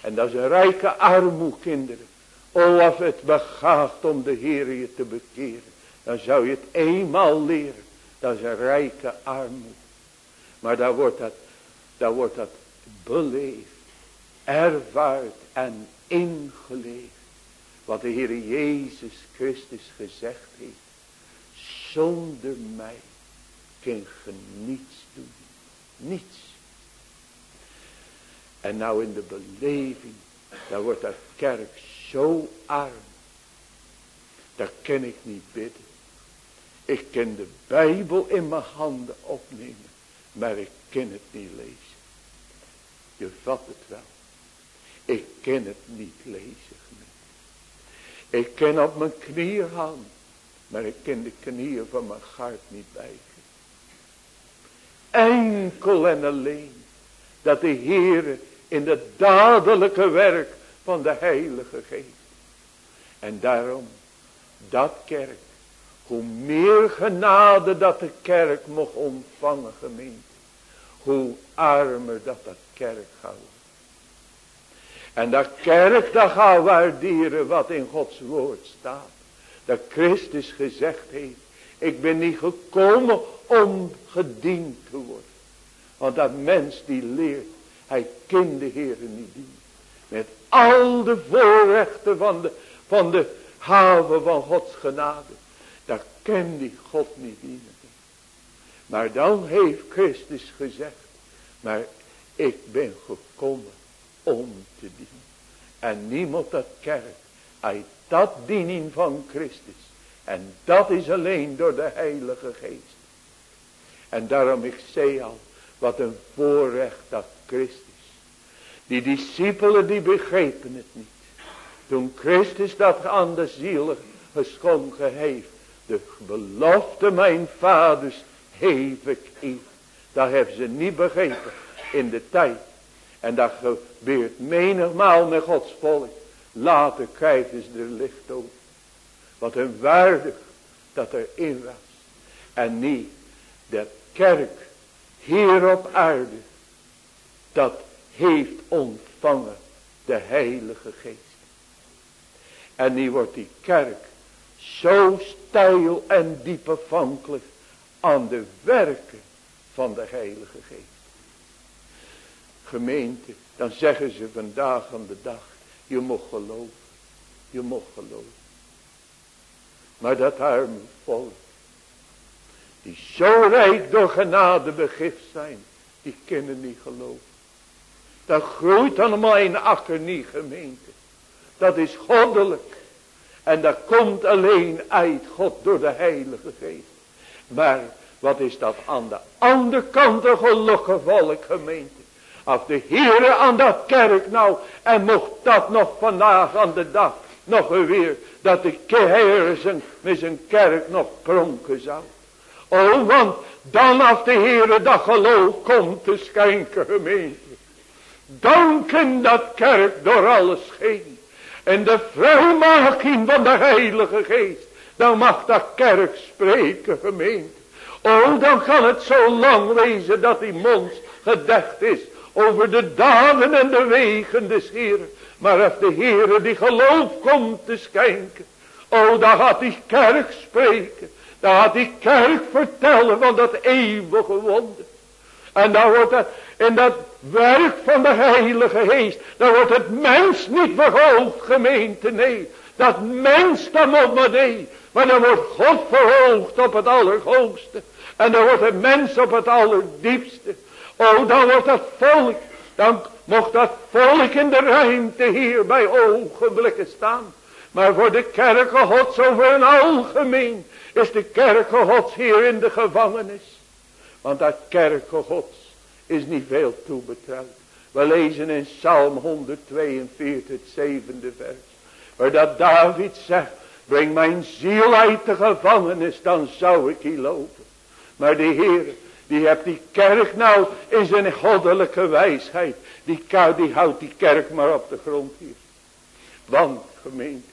En dat is een rijke armoe kinderen. O, als het begaagt om de Heer je te bekeren. Dan zou je het eenmaal leren. Dat is een rijke armoede. Maar daar wordt dat, daar wordt dat beleefd. Ervaard en ingeleefd. Wat de Heer Jezus Christus gezegd heeft. Zonder mij kun je niets doen. Niets. En nou in de beleving. Daar wordt dat kerk zo arm. Daar kan ik niet bidden. Ik kan de Bijbel in mijn handen opnemen. Maar ik kan het niet lezen. Je vat het wel. Ik kan het niet lezen. Ik kan op mijn knieën gaan. Maar ik kan de knieën van mijn hart niet bijgen. Enkel en alleen. Dat de Heer in het dadelijke werk van de heilige geest. En daarom, dat kerk, hoe meer genade dat de kerk mocht ontvangen gemeente, hoe armer dat dat kerk gaat En dat kerk dat gaat waarderen wat in Gods woord staat. Dat Christus gezegd heeft, ik ben niet gekomen om gediend te worden. Want dat mens die leert, hij kent de Heer niet dienen. Met al de voorrechten van de, van de haven van Gods genade. Kan die God niet dienen. Maar dan heeft Christus gezegd. Maar ik ben gekomen om te dienen. En niemand dat kerk. Uit dat diening van Christus. En dat is alleen door de heilige geest. En daarom ik zei al. Wat een voorrecht dat Christus die discipelen die begrepen het niet. Toen Christus dat aan de ziel geschonken heeft. De belofte mijn vaders heeft ik u. Dat hebben ze niet begrepen in de tijd. En dat gebeurt menigmaal met Gods volk. Later krijgen ze er licht over. Wat een waardig dat erin was. En niet de kerk hier op aarde. Dat heeft ontvangen de heilige geest. En nu wordt die kerk zo stijl en diep afhankelijk aan de werken van de heilige geest. Gemeente, dan zeggen ze vandaag aan de dag, je mocht geloven, je mocht geloven. Maar dat arme volk, die zo rijk door genade begift zijn, die kunnen niet geloven. Dat groeit allemaal in akker niet gemeente. Dat is goddelijk. En dat komt alleen uit God door de heilige geest. Maar wat is dat aan de andere kant een gelukkig volk gemeente. Als de Heere aan dat kerk nou. En mocht dat nog vandaag aan de dag. Nog weer. Dat de Heer zijn, met zijn kerk nog pronken zou. Oh want dan als de Heere dat geloof komt te schenken gemeente. Danken dat kerk door alles heen. En de vrijmaking van de heilige geest. Dan mag dat kerk spreken gemeente. Oh dan kan het zo lang wezen dat die mond gedekt is. over de daden en de wegen des Heeren. Maar als de Heere die geloof komt te schenken. Oh, dan gaat die kerk spreken. Dan gaat die kerk vertellen van dat eeuwige wonder. En dan wordt het in dat werk van de Heilige Geest. Dan wordt het mens niet verhoogd gemeente. Nee. Dat mens dan op maar nee. Maar dan wordt God verhoogd op het allerhoogste. En dan wordt het mens op het allerdiepste. Oh, dan wordt dat volk. Dan mocht dat volk in de ruimte hier bij ogenblikken staan. Maar voor de kerken gods over een algemeen. Is de kerken gods hier in de gevangenis. Want dat kerken gods is niet veel toebetrouwd. We lezen in Psalm 142 het zevende vers. Waar dat David zegt. Breng mijn ziel uit de gevangenis. Dan zou ik hier lopen. Maar de Heer. Die hebt die kerk nou in zijn goddelijke wijsheid. Die, die houdt die kerk maar op de grond hier. Want gemeente.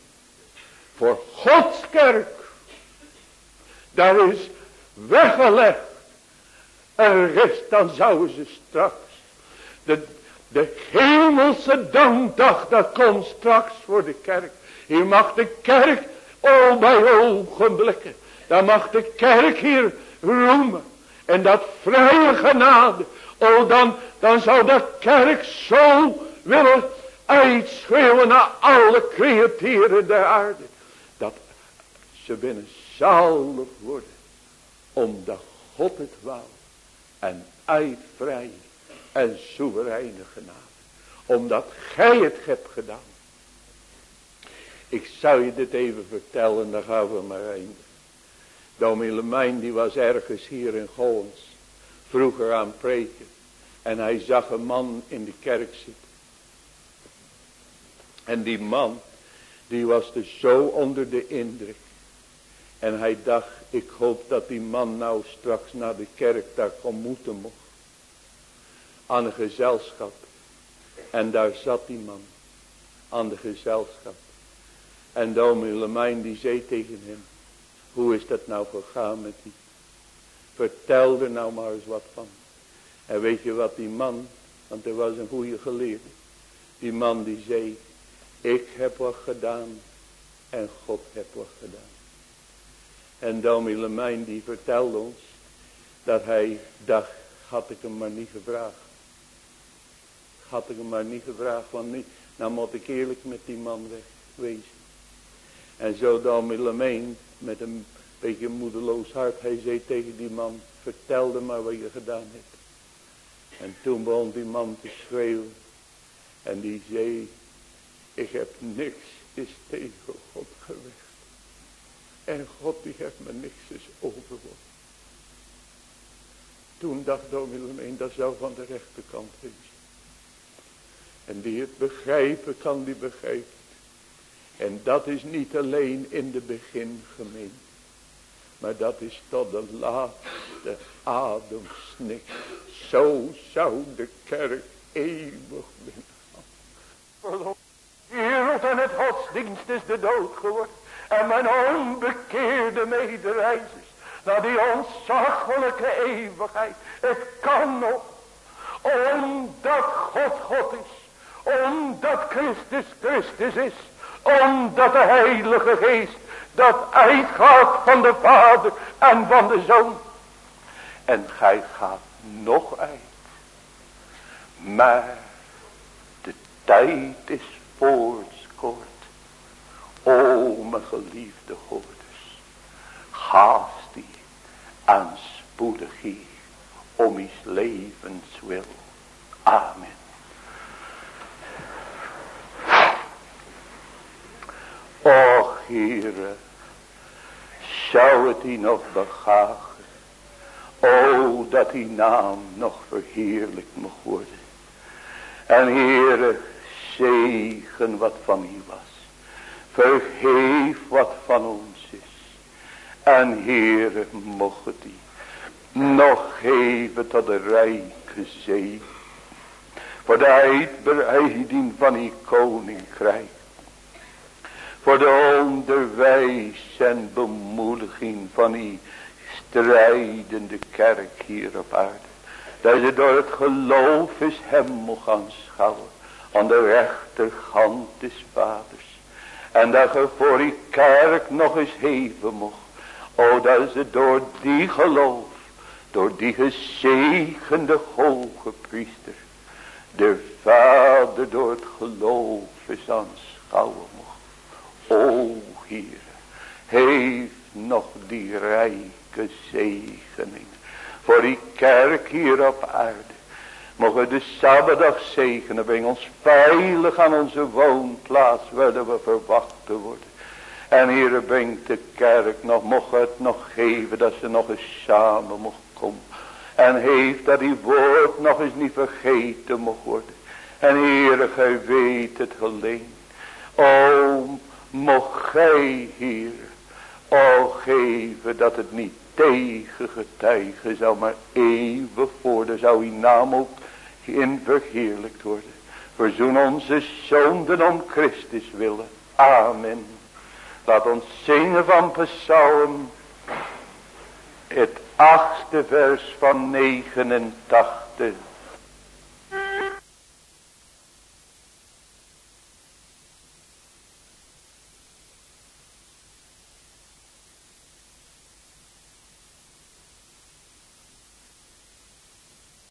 Voor Gods kerk. Daar is weggelegd. En rest dan zouden ze straks. De, de hemelse dankdag dat komt straks voor de kerk. Hier mag de kerk, oh bij ogenblikken. Dan mag de kerk hier roemen. En dat vrije genade. Oh dan, dan zou de kerk zo willen uitschreeuwen naar alle creaturen der aarde. Dat ze binnen zalig worden. Omdat God het wou. En uitvrij en soevereine genade. Omdat gij het hebt gedaan. Ik zou je dit even vertellen, dan gaan we maar heen. Dominee die was ergens hier in Goons. Vroeger aan preken. En hij zag een man in de kerk zitten. En die man, die was dus zo onder de indruk. En hij dacht, ik hoop dat die man nou straks naar de kerk daar moeten mocht. Aan een gezelschap. En daar zat die man. Aan de gezelschap. En dominee Lemijn die zei tegen hem. Hoe is dat nou gegaan met die? Vertel er nou maar eens wat van. En weet je wat die man, want er was een goede geleerde. Die man die zei, ik heb wat gedaan en God heeft wat gedaan. En Domi Lemijn die vertelde ons dat hij dacht, had ik hem maar niet gevraagd. Had ik hem maar niet gevraagd, want niet, nou moet ik eerlijk met die man weg wezen. En zo Domi Lemijn met een beetje moedeloos hart, hij zei tegen die man, vertelde maar wat je gedaan hebt. En toen begon die man te schreeuwen. En die zei, ik heb niks is tegen God geweest. En God die heeft me niks is overwonnen. Toen dacht dominee dat zou van de rechterkant wezen. En die het begrijpen kan, die begrijpt. En dat is niet alleen in de begingemeente. Maar dat is tot de laatste ademsnik. Zo zou de kerk eeuwig binnengaan. Wereld en het godsdienst is de dood geworden. En mijn onbekeerde medereizers. Naar die ontzaglijke eeuwigheid. Het kan nog. Omdat God God is. Omdat Christus Christus is. Omdat de Heilige Geest dat uitgaat van de Vader en van de Zoon. En gij gaat nog uit. Maar de tijd is voortskort. O mijn geliefde hoorders. Haast die aan spoedig hier. Om is levens wil. Amen. Och, Heere, zou het die nog begagen. O, dat die naam nog verheerlijkt mag worden. En Heere, zegen wat van u was. Vergeef wat van ons is. En Heere, mocht die nog geven tot de rijke zee. Voor de uitbreiding van uw koninkrijk. Voor de onderwijs en bemoediging van die strijdende kerk hier op aarde. Dat je door het geloof is hem mocht aanschouwen. Aan de rechterhand des vaders. En dat je voor die kerk nog eens heven mocht. O dat ze door die geloof. Door die gezegende hoge priester. De vader door het geloof is aanschouwen mocht. O Heer. Heeft nog die rijke zegening. Voor die kerk hier op aarde. Mogen de Sabbatdag zegenen. Breng ons veilig aan onze woonplaats. Waar we verwachten worden. En hier brengt de kerk nog. Mocht het nog geven. Dat ze nog eens samen mocht komen. En heeft dat die woord nog eens niet vergeten mocht worden. En Heere, gij weet het alleen. O, mocht gij hier. O, geven dat het niet tegen getuigen zou, maar eeuwig voor. Zou uw naam ook in verheerlijkt worden. Verzoen onze zonden om Christus willen. Amen. Laat ons zingen van Psalm. Het achtste vers van 89.